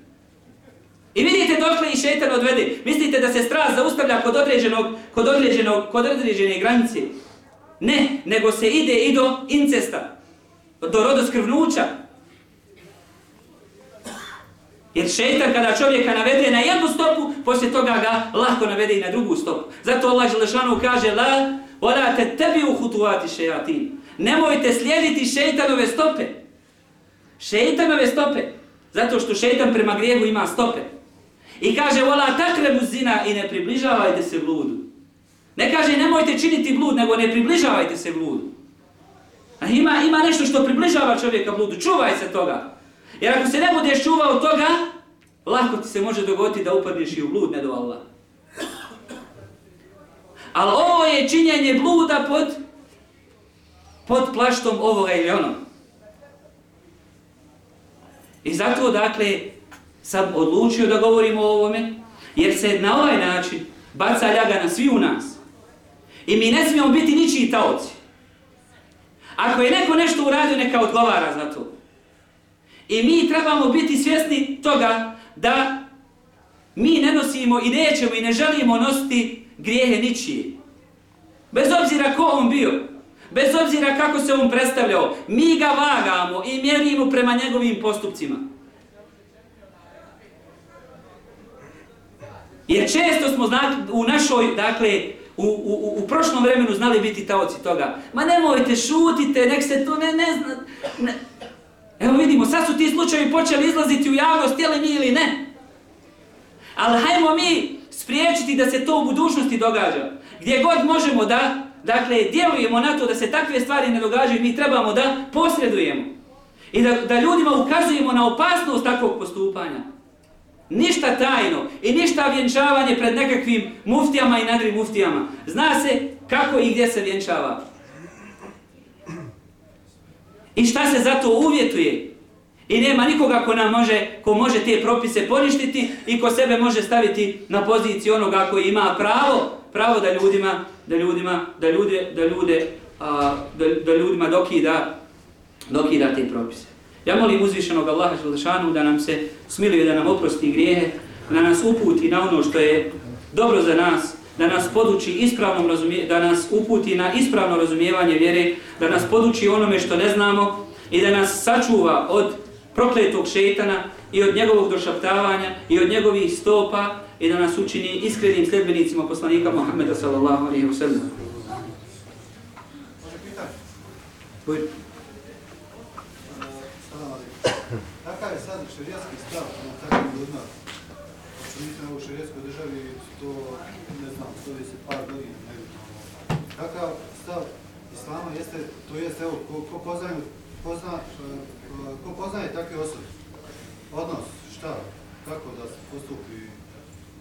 I vidite dokle i šetan odvede. Mislite da se strast zaustavlja kod određenog, kod određenog, kod određene granice? Ne, nego se ide i do incesta, do rodoskrvnuća. Jer šetan kada čovjeka navede na jednu stopu, poslije toga ga lako navede i na drugu stopu. Zato Allah Želešanu kaže La, volate tebi uhutuvati šejatin. Nemojte slijediti šeitanove stope. Šeitanove stope. Zato što šeitan prema grijehu ima stope. I kaže, vola takrebu zina i ne približavajte se bludu. Ne kaže, nemojte činiti blud, nego ne približavajte se bludu. A ima, ima nešto što približava čovjeka bludu, čuvaj se toga. Jer ako se ne budeš čuvao toga, lako ti se može dogoditi da upadneš i u blud, ne do Allah. Ali ovo je činjenje bluda pod, pod plaštom ovoga ili onog. I zato, dakle, sam odlučio da govorimo o ovome, jer se na ovaj način baca ljaga na svi u nas. I mi ne smijemo biti ničiji taoci. Ako je neko nešto uradio, neka odgovara za to. I mi trebamo biti svjesni toga da mi ne nosimo i nećemo i ne želimo nositi grijehe ničije. Bez obzira ko on bio, bez obzira kako se on predstavljao, mi ga vagamo i mjerimo prema njegovim postupcima. Jer često smo znali u našoj, dakle, u, u, u prošlom vremenu znali biti taoci toga. Ma nemojte, šutite, nek se to ne, ne zna... Ne. Evo vidimo, sad su ti slučajevi počeli izlaziti u javnost, jeli mi ili ne. Ali hajmo mi spriječiti da se to u budućnosti događa. Gdje god možemo da, dakle, djelujemo na to da se takve stvari ne događaju, mi trebamo da posredujemo. I da, da ljudima ukazujemo na opasnost takvog postupanja. Ništa tajno i ništa vjenčavanje pred nekakvim muftijama i nadri muftijama. Zna se kako i gdje se vjenčava. I šta se zato uvjetuje. I nema nikoga ko nam može, ko može te propise poništiti i ko sebe može staviti na poziciju onoga koji ima pravo, pravo da ljudima, da ljudima, da ljude, da ljude, a, da, da ljudima dokida, dokida te propise. Ja molim uzvišenog Allaha Želešanu da nam se smiluje, da nam oprosti grijehe, da nas uputi na ono što je dobro za nas, da nas poduči ispravnom razumije, da nas uputi na ispravno razumijevanje vjere, da nas poduči onome što ne znamo i da nas sačuva od prokletog šeitana i od njegovog došaptavanja i od njegovih stopa i da nas učini iskrenim sljedbenicima poslanika Muhammeda sallallahu alaihi wa sallam. Može pitanje? Kakav je sad šerijatski stav ono, na takvim ljudima? Što znači, mislim u šerijatskoj državi, to ne znam, to je se par godina, ne znam. Ono, Kakav stav islama jeste, to jeste, evo, ko, ko poznaje, pozna, ko poznaje takve osobe? Odnos, šta, kako da se postupi,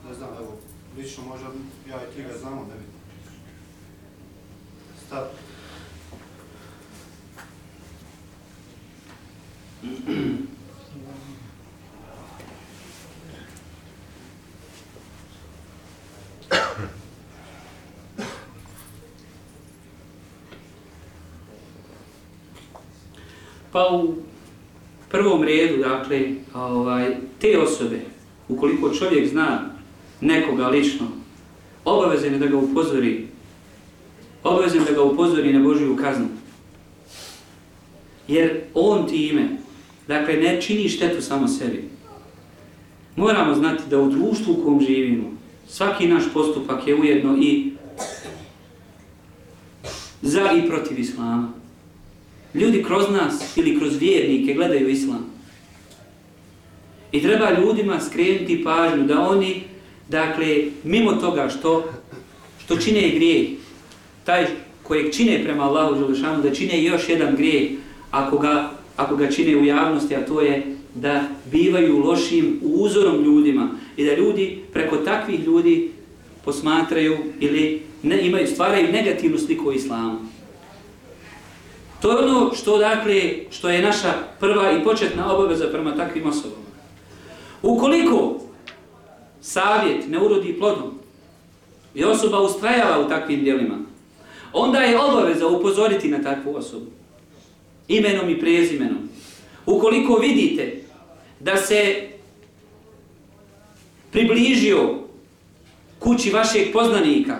ne znam, evo, lično možda ja i ti ga znamo, ne vidim. Stav. Pa u prvom redu, dakle, ovaj, te osobe, ukoliko čovjek zna nekoga lično, obavezan je da ga upozori, obavezan da ga upozori na Božiju kaznu. Jer on time, dakle, ne čini štetu samo sebi. Moramo znati da u društvu u kom živimo, svaki naš postupak je ujedno i za i protiv Islama. Ljudi kroz nas ili kroz vjernike gledaju Islam. I treba ljudima skrenuti pažnju da oni, dakle, mimo toga što, što čine grijeh, taj kojeg čine prema Allahu Želešanu, da čine još jedan grijeh, ako ga, ako ga čine u javnosti, a to je da bivaju lošim uzorom ljudima i da ljudi preko takvih ljudi posmatraju ili ne imaju stvaraju negativnu sliku o islamu. To je ono što dakle što je naša prva i početna obaveza prema takvim osobama. Ukoliko savjet ne urodi plodom i osoba ustrajava u takvim djelima, onda je obaveza upozoriti na takvu osobu imenom i prezimenom. Ukoliko vidite da se približio kući vašeg poznanika,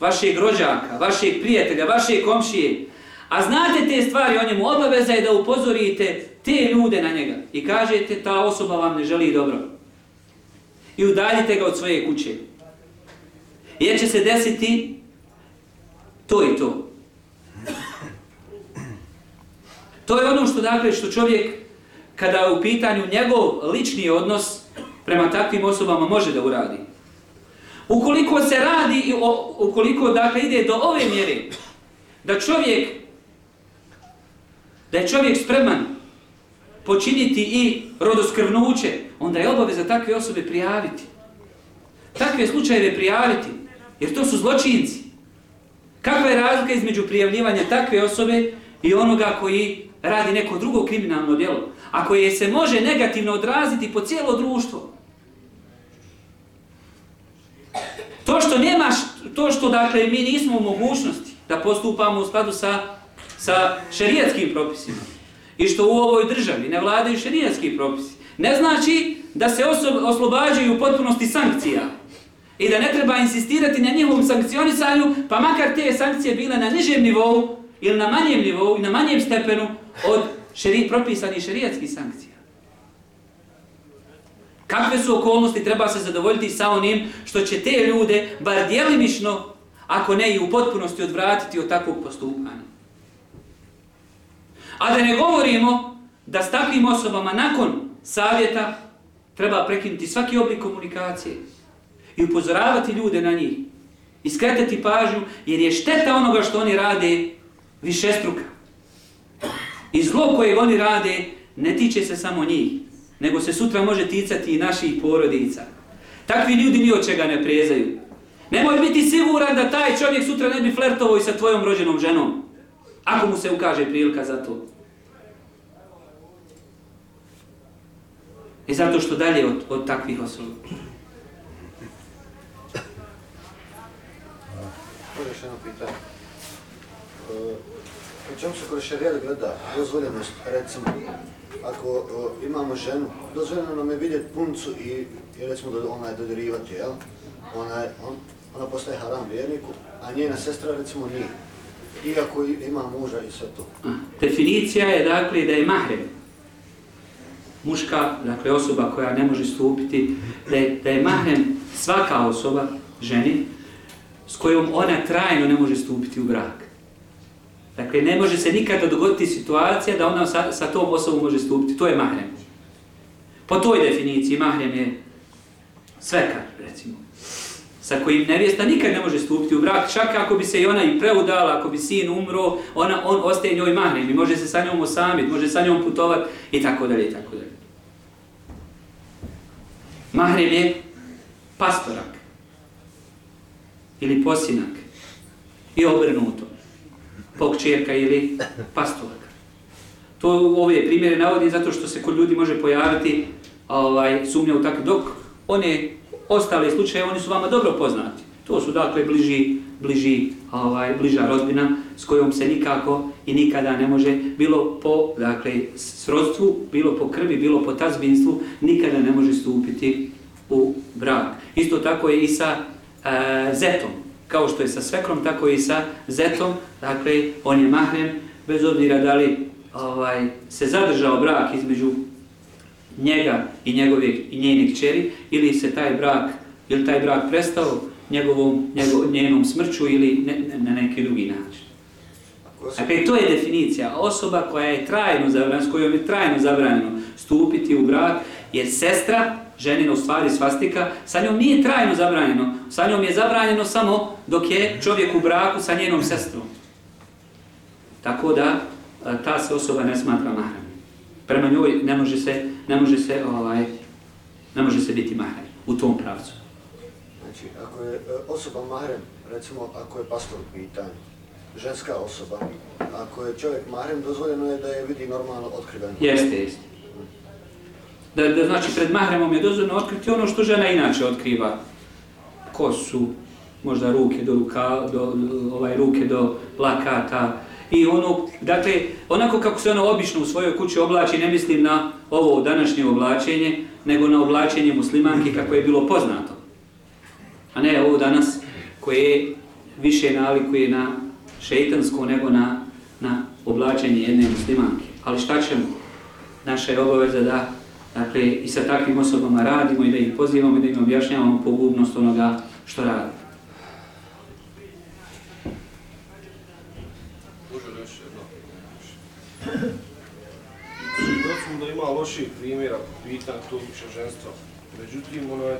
vašeg rođaka, vašeg prijatelja, vašeg komšije, a znate te stvari o njemu, obaveza je da upozorite te ljude na njega i kažete ta osoba vam ne želi dobro. I udaljite ga od svoje kuće. Jer će se desiti to i to. To je ono što dakle što čovjek kada je u pitanju njegov lični odnos prema takvim osobama može da uradi. Ukoliko se radi, ukoliko dakle ide do ove mjere, da čovjek, da je čovjek spreman počiniti i rodoskrvnuće, onda je obaveza takve osobe prijaviti. Takve slučajeve prijaviti, jer to su zločinci. Kakva je razlika između prijavljivanja takve osobe i onoga koji radi neko drugo kriminalno djelo, a koje se može negativno odraziti po cijelo društvo? To što nemaš, to što dakle mi nismo u mogućnosti da postupamo u skladu sa sa šerijatskim propisima i što u ovoj državi ne vladaju šerijatski propisi, ne znači da se oslobađaju u potpunosti sankcija i da ne treba insistirati na njihovom sankcionisanju, pa makar te sankcije bile na nižem nivou ili na manjem nivou i na manjem stepenu od šeri, propisanih šerijatskih sankcija. Kakve su okolnosti treba se zadovoljiti sa onim što će te ljude, bar dijelimišno, ako ne i u potpunosti odvratiti od takvog postupanja. A da ne govorimo da s takvim osobama nakon savjeta treba prekinuti svaki oblik komunikacije i upozoravati ljude na njih i skretati pažnju jer je šteta onoga što oni rade više struka. I zlo koje oni rade ne tiče se samo njih, nego se sutra može ticati i naših porodica. Takvi ljudi ni od čega ne prezaju. Nemoj biti siguran da taj čovjek sutra ne bi flertovao i sa tvojom rođenom ženom. Ako mu se ukaže prilika za to. I zato što dalje od, od takvih osoba. Ovo je još jedno pitanje. U čemu se kod šarijada gleda dozvoljenost, recimo, ako o, imamo ženu, dozvoljeno nam je vidjeti puncu i, i recimo da ona je dodirivati, jel? Ona, je, on, ona postaje haram vjerniku, a njena sestra recimo nije. Iako ima muža i sve to. Definicija je dakle da je mahrem. Muška, dakle osoba koja ne može stupiti, da je, da je mahrem svaka osoba, ženi, s kojom ona trajno ne može stupiti u brak. Dakle, ne može se nikada dogoditi situacija da ona sa, sa tom osobom može stupiti. To je mahrem. Po toj definiciji mahrem je svekar, recimo sa kojim nevjesta nikad ne može stupiti u brak, čak ako bi se i ona i preudala, ako bi sin umro, ona, on ostaje njoj mahrem i može se sa njom osamiti, može sa njom putovati i tako dalje i tako dalje. Mahrem je pastorak ili posinak i obrnuto, pokčerka ili pastorka. To ove primjere navodim zato što se kod ljudi može pojaviti ovaj, sumnja u takve, dok one ostale slučaje, oni su vama dobro poznati. To su dakle bliži, bliži, ovaj, bliža rodbina s kojom se nikako i nikada ne može, bilo po dakle, srodstvu, bilo po krvi, bilo po tazbinstvu, nikada ne može stupiti u brak. Isto tako je i sa e, zetom. Kao što je sa svekrom, tako je i sa zetom. Dakle, on je mahrem, bez obzira da li ovaj, se zadržao brak između njega i njegove i njene kćeri ili se taj brak ili taj brak prestao njegovom njegov, njenom smrću ili ne, ne, na neki drugi način. Dakle, to je definicija. Osoba koja je trajno zabranjena, s kojom je trajno zabranjeno stupiti u brak, jer sestra, ženina u stvari svastika, sa njom nije trajno zabranjeno. Sa njom je zabranjeno samo dok je čovjek u braku sa njenom sestrom. Tako da ta se osoba ne smatra mahram. Prema njoj ne može se ne može se ovaj ne može se biti mahrem u tom pravcu. Znači, ako je e, osoba mahrem, recimo ako je pastor u pitanju, ženska osoba, ako je čovjek mahrem, dozvoljeno je da je vidi normalno otkriven. Jeste, jeste. Da, da znači pred mahremom je dozvoljeno otkriti ono što žena inače otkriva. Kosu, možda ruke do ruka, do, ovaj ruke do plakata, i ono, dakle, onako kako se ono obično u svojoj kući oblači, ne mislim na ovo današnje oblačenje, nego na oblačenje muslimanke kako je bilo poznato. A ne ovo danas koje više nalikuje na šeitansko nego na, na oblačenje jedne muslimanke. Ali šta ćemo? Naša je obaveza da dakle, i sa takvim osobama radimo i da ih pozivamo i da im objašnjavamo pogubnost onoga što radimo. Svjedoci da ima loših primjera pitanja tog ženstva. Međutim, ono je,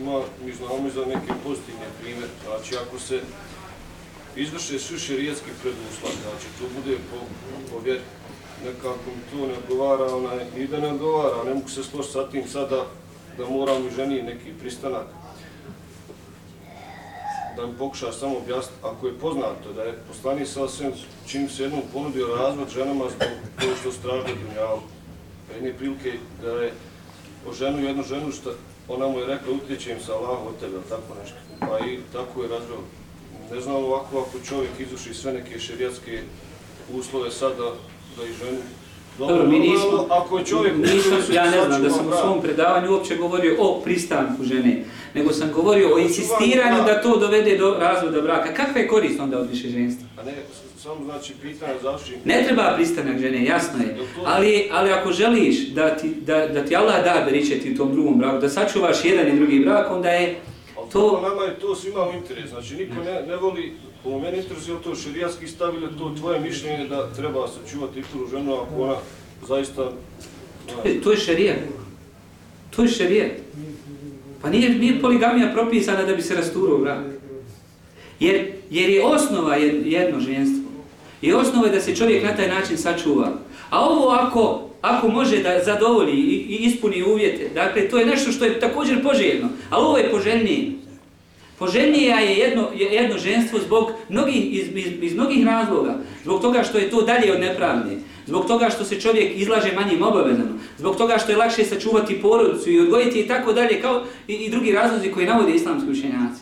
ima, mi znamo i za neke pozitivne primjere. Znači, ako se izvrše svi šerijetski preduslad, znači to bude po, po vjeri, nekako mi to ne odgovara, ona, i da ne odgovara, ne mogu se složiti sa tim sada da moram i ženi neki pristanak da mi pokuša samo objasniti, ako je poznato da je poslani sa svem čim se jednom ponudio razvod ženama zbog toga što stražuje dunjavu. Pa jedne prilike da je o ženu jednu ženu što ona mu je rekla utječem sa Allahom od tebe, tako nešto, pa i tako je razvod. Ne znam ovako ako čovjek izuši sve neke šerijatske uslove sada i ženu. Dobro, mi nismo, ako je čovjek... nismo, ja ne znam da sam u svom predavanju uopće govorio o pristanku žene, nego sam govorio o insistiranju da to dovede do razvoda braka. Kakva je korist onda od više ženstva? A ne, samo znači pitanje završi. Ne treba pristanak žene, jasno je. Ali, ali ako želiš da ti, da, da ti Allah da beriće ti u tom drugom braku, da sačuvaš jedan i drugi brak, onda je Ali to... to nama je to svima u interes. Znači niko ne, ne voli, po meni interesuje to širijatski stav ili to tvoje mišljenje da treba sačuvati prvu ženu ako ona zaista... E, To je šerijat. To je šerijat. Pa nije, nije poligamija propisana da bi se rasturao brak. Jer, jer je osnova jedno ženstvo. I osnova je da se čovjek na taj način sačuva. A ovo ako, ako može da zadovolji i, i ispuni uvjete, dakle to je nešto što je također poželjno, ali ovo je poželjnije. Poželjnija je jedno, jedno ženstvo zbog mnogih, iz, iz, iz mnogih razloga. Zbog toga što je to dalje od nepravde. Zbog toga što se čovjek izlaže manjim obavezama. Zbog toga što je lakše sačuvati porodicu i odgojiti i tako dalje, kao i, i drugi razlozi koji navode islamski učenjaci.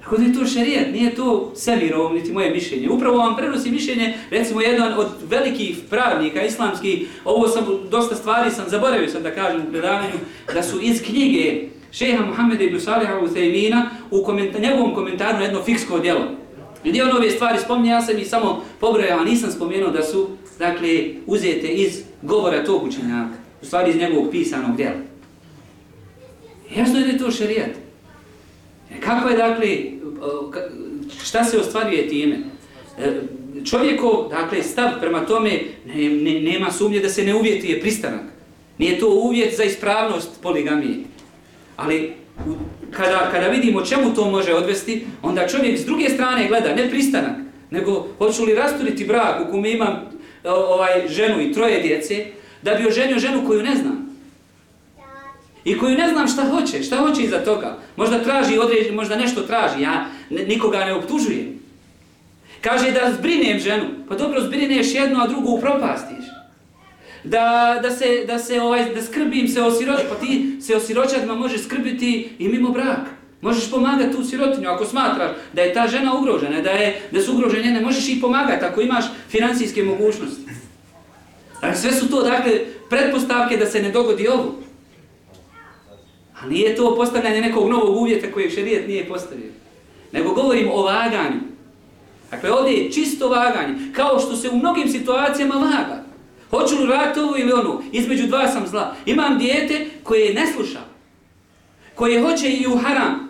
Tako da je to šerijat, nije to semirovom, niti moje mišljenje. Upravo vam prenosi mišljenje, recimo, jedan od velikih pravnika islamskih, ovo sam, dosta stvari sam, zaboravio sam da kažem u predavanju, da su iz knjige šeha Muhammeda ibn Saliha Uthejmina u komenta, njegovom komentaru na jedno fiksko djelo. Gdje on ove stvari spominje, ja sam ih samo pobrojao, a nisam spomenuo da su, dakle, uzete iz govora tog učenjaka, u stvari iz njegovog pisanog djela. Jasno je da je to šarijat. E, Kako je, dakle, šta se ostvaruje time? E, čovjekov, dakle, stav prema tome, ne, ne, nema sumnje da se ne uvjetuje pristanak. Nije to uvjet za ispravnost poligamije. Ali, u- kada, kada vidimo čemu to može odvesti, onda čovjek s druge strane gleda, ne pristanak, nego hoću li rasturiti brak u kome imam ovaj, ženu i troje djece, da bi oženio ženu koju ne znam. I koju ne znam šta hoće, šta hoće iza toga. Možda traži određen, možda nešto traži, ja nikoga ne optužujem. Kaže da zbrinem ženu, pa dobro zbrineš jednu, a drugu upropastiš. Da, da se, da se ovaj, da skrbim se o siroć, pa ti se o siroćadima možeš skrbiti i mimo braka. Možeš pomagati tu sirotinju ako smatraš da je ta žena ugrožena, da, je, da su ugrožene ne možeš i pomagati ako imaš financijske mogućnosti. Dakle, sve su to, dakle, pretpostavke da se ne dogodi ovo. A nije to postavljanje nekog novog uvjeta kojeg šerijet nije postavio. Nego govorim o vaganju. Dakle, ovdje je čisto vaganje. Kao što se u mnogim situacijama vaga. Hoću li raditi ovo ili ono? Između dva sam zla. Imam dijete koje ne sluša. Koje hoće i u haram.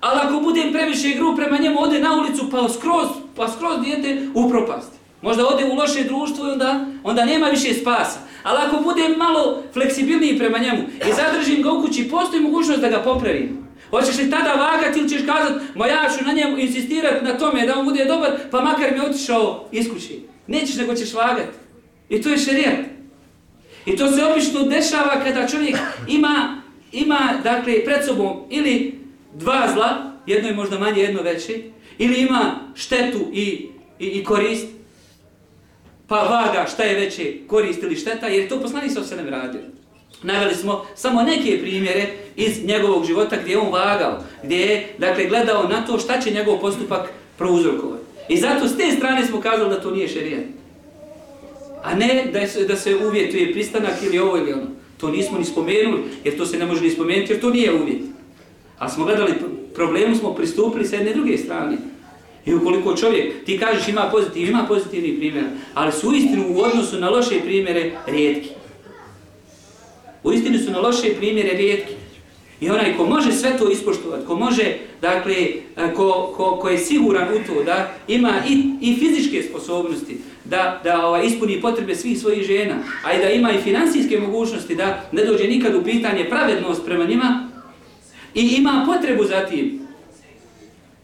Ali ako budem previše igru prema njemu, ode na ulicu pa skroz, pa skroz dijete u propasti. Možda ode u loše društvo i onda, onda nema više spasa. Ali ako budem malo fleksibilniji prema njemu i zadržim ga u kući, postoji mogućnost da ga popravim. Hoćeš li tada vagati ili ćeš kazat, ma ja ću na njemu insistirati na tome da on bude dobar, pa makar mi otišao iz kući. Nećeš nego ćeš vagati. I to je šerijat. I to se obično dešava kada čovjek ima, ima dakle, pred sobom ili dva zla, jedno je možda manje, jedno veće, ili ima štetu i, i, i korist, pa vaga šta je veće korist ili šteta, jer to poslani sa se ne radio. Naveli smo samo neke primjere iz njegovog života gdje je on vagao, gdje je dakle, gledao na to šta će njegov postupak prouzrokovati. I zato s te strane smo kazali da to nije šerijat. A ne da se, da se uvjetuje pristanak ili ovo ili ono. To nismo ni spomenuli, jer to se ne može ni spomenuti, jer to nije uvjet. A smo gledali, problemu smo pristupili sa jedne druge strane. I ukoliko čovjek, ti kažeš ima pozitiv, ima pozitivni primjer, ali su uistinu u odnosu na loše primjere rijetki. U istinu su na loše primjere rijetki. I onaj ko može sve to ispoštovati, ko može, dakle, e, ko, ko, ko je siguran u to da ima i, i fizičke sposobnosti, da, da ovaj, ispuni potrebe svih svojih žena, a i da ima i financijske mogućnosti da ne dođe nikad u pitanje pravednost prema njima, i ima potrebu za tim.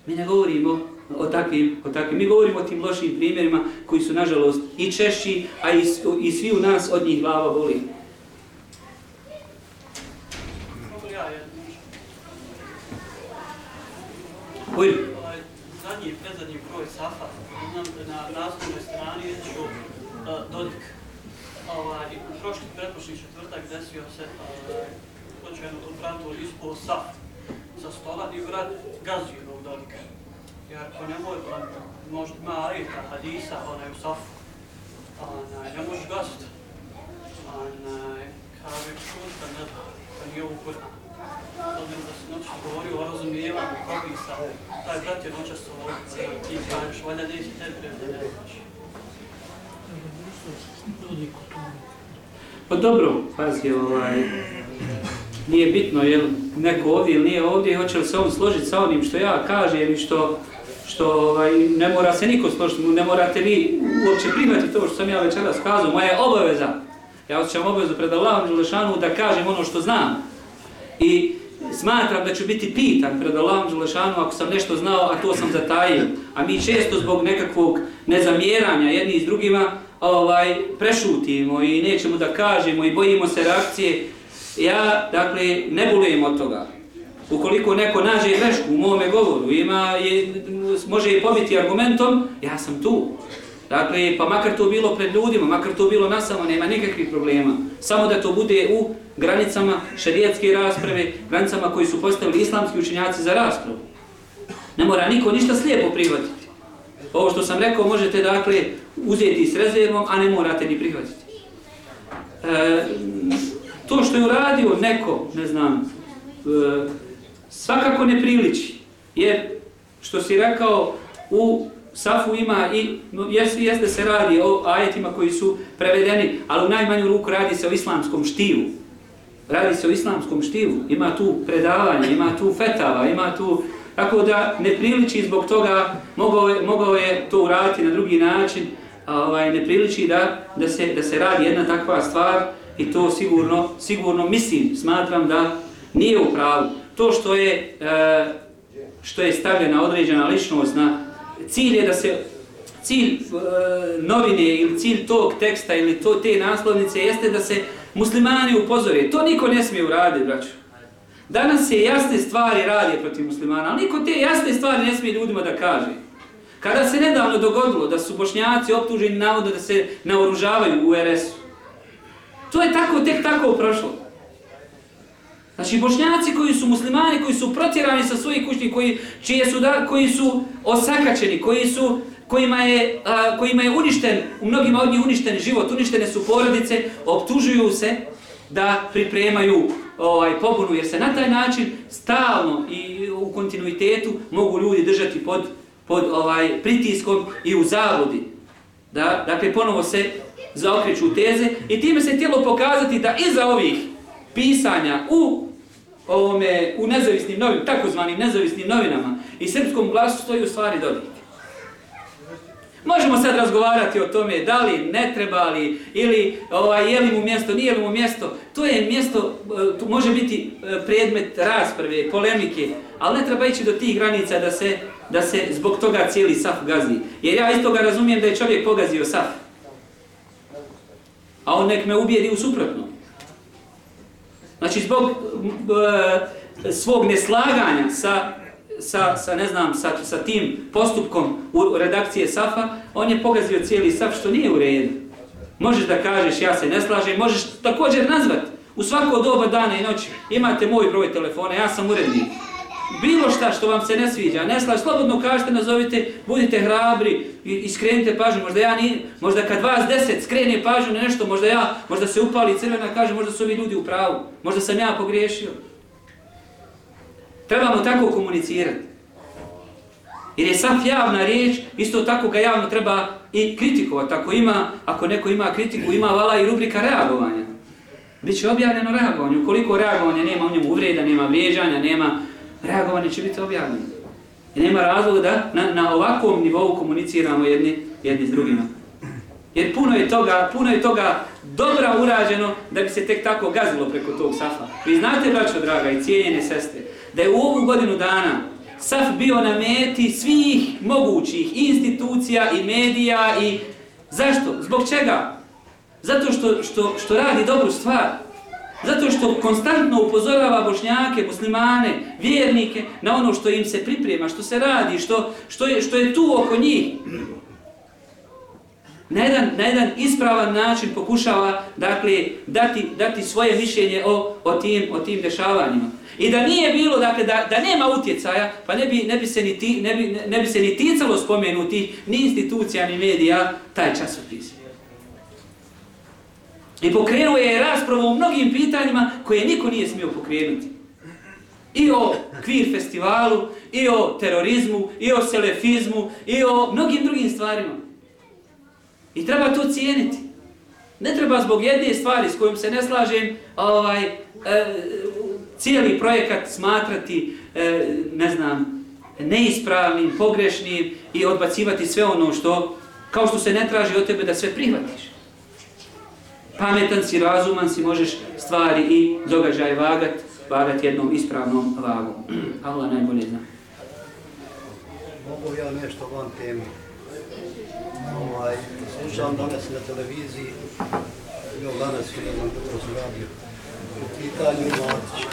Mi ne govorimo o takvim, o takvim, mi govorimo o tim lošim primjerima koji su nažalost i češći, a i, i svi u nas od njih glava boli. Mogu ja jednu Koji? ovaj, zadnji predzadnji broj Safa, znam da na naslovnoj strani je ću uh, e, Dodik. Ovaj, u prošli pretprošli četvrtak desio se ovaj, uh, slučajno od bratu ispao Saf sa stola i vrat gazio ovog Dodika. jer ako ne može, on možda ima ajta, hadisa, onaj u safu, onaj, ne možeš gasiti. Onaj, kaže, čuta, ne znam, pa nije u Kur'an. Obzirom da se noćno govorio o razumijevanju propisa, taj brat je noćas ovo, pa ti kažeš, valjda neće tebi ne znaš. Pa dobro, pazi, ovaj, nije bitno je neko ovdje ili nije ovdje, hoće li se on složiti sa onim što ja kažem i što, što ovaj, ne mora se niko složiti, ne morate vi uopće primati to što sam ja večeras kazao, moja je obaveza, ja osjećam obavezu pred Allahom Đelešanu da kažem ono što znam. I smatram da ću biti pitan pred Allahom Želešanu ako sam nešto znao, a to sam zatajio. A mi često zbog nekakvog nezamjeranja jedni s drugima ovaj, prešutimo i nećemo da kažemo i bojimo se reakcije. Ja, dakle, ne bolujem od toga. Ukoliko neko nađe grešku u mome govoru, ima, je, može je pobiti argumentom, ja sam tu. Dakle, pa makar to bilo pred ljudima, makar to bilo nasamo, nema nikakvih problema. Samo da to bude u granicama šarijetske rasprave, granicama koji su postavili islamski učenjaci za raspravu. Ne mora niko ništa slijepo prihvatiti. Ovo što sam rekao možete dakle uzeti s rezervom, a ne morate ni prihvatiti. E, to što je uradio neko, ne znam, e, svakako ne priliči. Jer, što si rekao, u Safu ima i, no, jeste jeste se radi o ajetima koji su prevedeni, ali u najmanju ruku radi se o islamskom štivu. Radi se o islamskom štivu. Ima tu predavanja, ima tu fetava, ima tu Tako da ne priliči zbog toga, mogao je, mogao je to uraditi na drugi način, ovaj, ne priliči da, da, se, da se radi jedna takva stvar i to sigurno, sigurno mislim, smatram da nije u pravu. To što je, e, što je stavljena određena ličnost na cilj je da se cilj e, novine ili cilj tog teksta ili to te naslovnice jeste da se muslimani upozore. To niko ne smije uraditi, braću. Danas se jasne stvari radi protiv muslimana, ali niko te jasne stvari ne smije ljudima da kaže. Kada se nedavno dogodilo da su bošnjaci optuženi navodno da se naoružavaju u RS-u, to je tako, tek tako prošlo. Znači, bošnjaci koji su muslimani, koji su protjerani sa svojih kućni, koji, čije su, da, koji su osakačeni, koji su, kojima, je, a, kojima je uništen, u mnogima od njih uništen život, uništene su porodice, optužuju se da pripremaju ovaj pobunu jer se na taj način stalno i u kontinuitetu mogu ljudi držati pod pod ovaj pritiskom i u zavodi. Da, dakle ponovo se zaokreću teze i time se htjelo pokazati da iza ovih pisanja u ovome u nezavisnim novim takozvanim nezavisnim novinama i srpskom glasu stoji u stvari Dodik. Možemo sad razgovarati o tome da li ne treba li ili ovaj, je li mu mjesto, nije li mu mjesto. To je mjesto, eh, tu može biti eh, predmet rasprave, polemike, ali ne treba ići do tih granica da se, da se zbog toga cijeli saf gazi. Jer ja isto ga razumijem da je čovjek pogazio saf. A on nek me ubijedi u suprotno. Znači zbog e, svog neslaganja sa sa, sa, ne znam, sa, sa tim postupkom u redakcije Safa, on je pogazio cijeli Saf što nije u redu. Možeš da kažeš ja se ne slažem, možeš također nazvat u svako doba dana i noći. Imate moj broj telefona, ja sam urednik. Bilo šta što vam se ne sviđa, ne slaž, slobodno kažete, nazovite, budite hrabri i, i skrenite pažnju. Možda ja ni, možda kad vas deset skrene pažnju na nešto, možda ja, možda se upali crvena, kaže, možda su ovi ljudi u pravu. Možda sam ja pogriješio. Trebamo tako komunicirati. Jer je sam javna riječ, isto tako ga javno treba i kritikovati. Ako ima, ako neko ima kritiku, ima vala i rubrika reagovanja. Biće objavljeno reagovanje. Ukoliko reagovanja nema u njemu uvreda, nema vrijeđanja, nema reagovanje će biti objavljeno. I nema razloga da na, na ovakvom nivou komuniciramo jedni, jedni s drugima. Jer puno je toga, puno je toga dobra urađeno da bi se tek tako gazilo preko tog safa. Vi znate, braćo draga i cijenjene sestre, da je u ovu godinu dana Saf bio na meti svih mogućih institucija i medija i zašto? Zbog čega? Zato što, što, što radi dobru stvar. Zato što konstantno upozorava bošnjake, muslimane, vjernike na ono što im se priprema, što se radi, što, što, je, što je tu oko njih. na jedan, na jedan ispravan način pokušava dakle, dati, dati svoje mišljenje o, o, tim, o tim dešavanjima. I da nije bilo, dakle, da, da nema utjecaja, pa ne bi, ne bi, se, ni ti, ne bi, ne bi se ni ticalo spomenuti ni institucija, ni medija, taj časopis. I pokrenuo je raspravu o mnogim pitanjima koje niko nije smio pokrenuti. I o kvir festivalu, i o terorizmu, i o selefizmu, i o mnogim drugim stvarima. I treba to cijeniti. Ne treba zbog jedne stvari s kojom se ne slažem ovaj, e, cijeli projekat smatrati, e, ne znam, neispravnim, pogrešnim i odbacivati sve ono što, kao što se ne traži od tebe da sve prihvatiš. Pametan si, razuman si, možeš stvari i događaj vagat, vagat jednom ispravnom vagom. Allah najbolje zna. Mogu ja nešto van teme. Ovaj, slušam danas na televiziji, evo danas, ne znam kako sam radio, u pitanju Matić.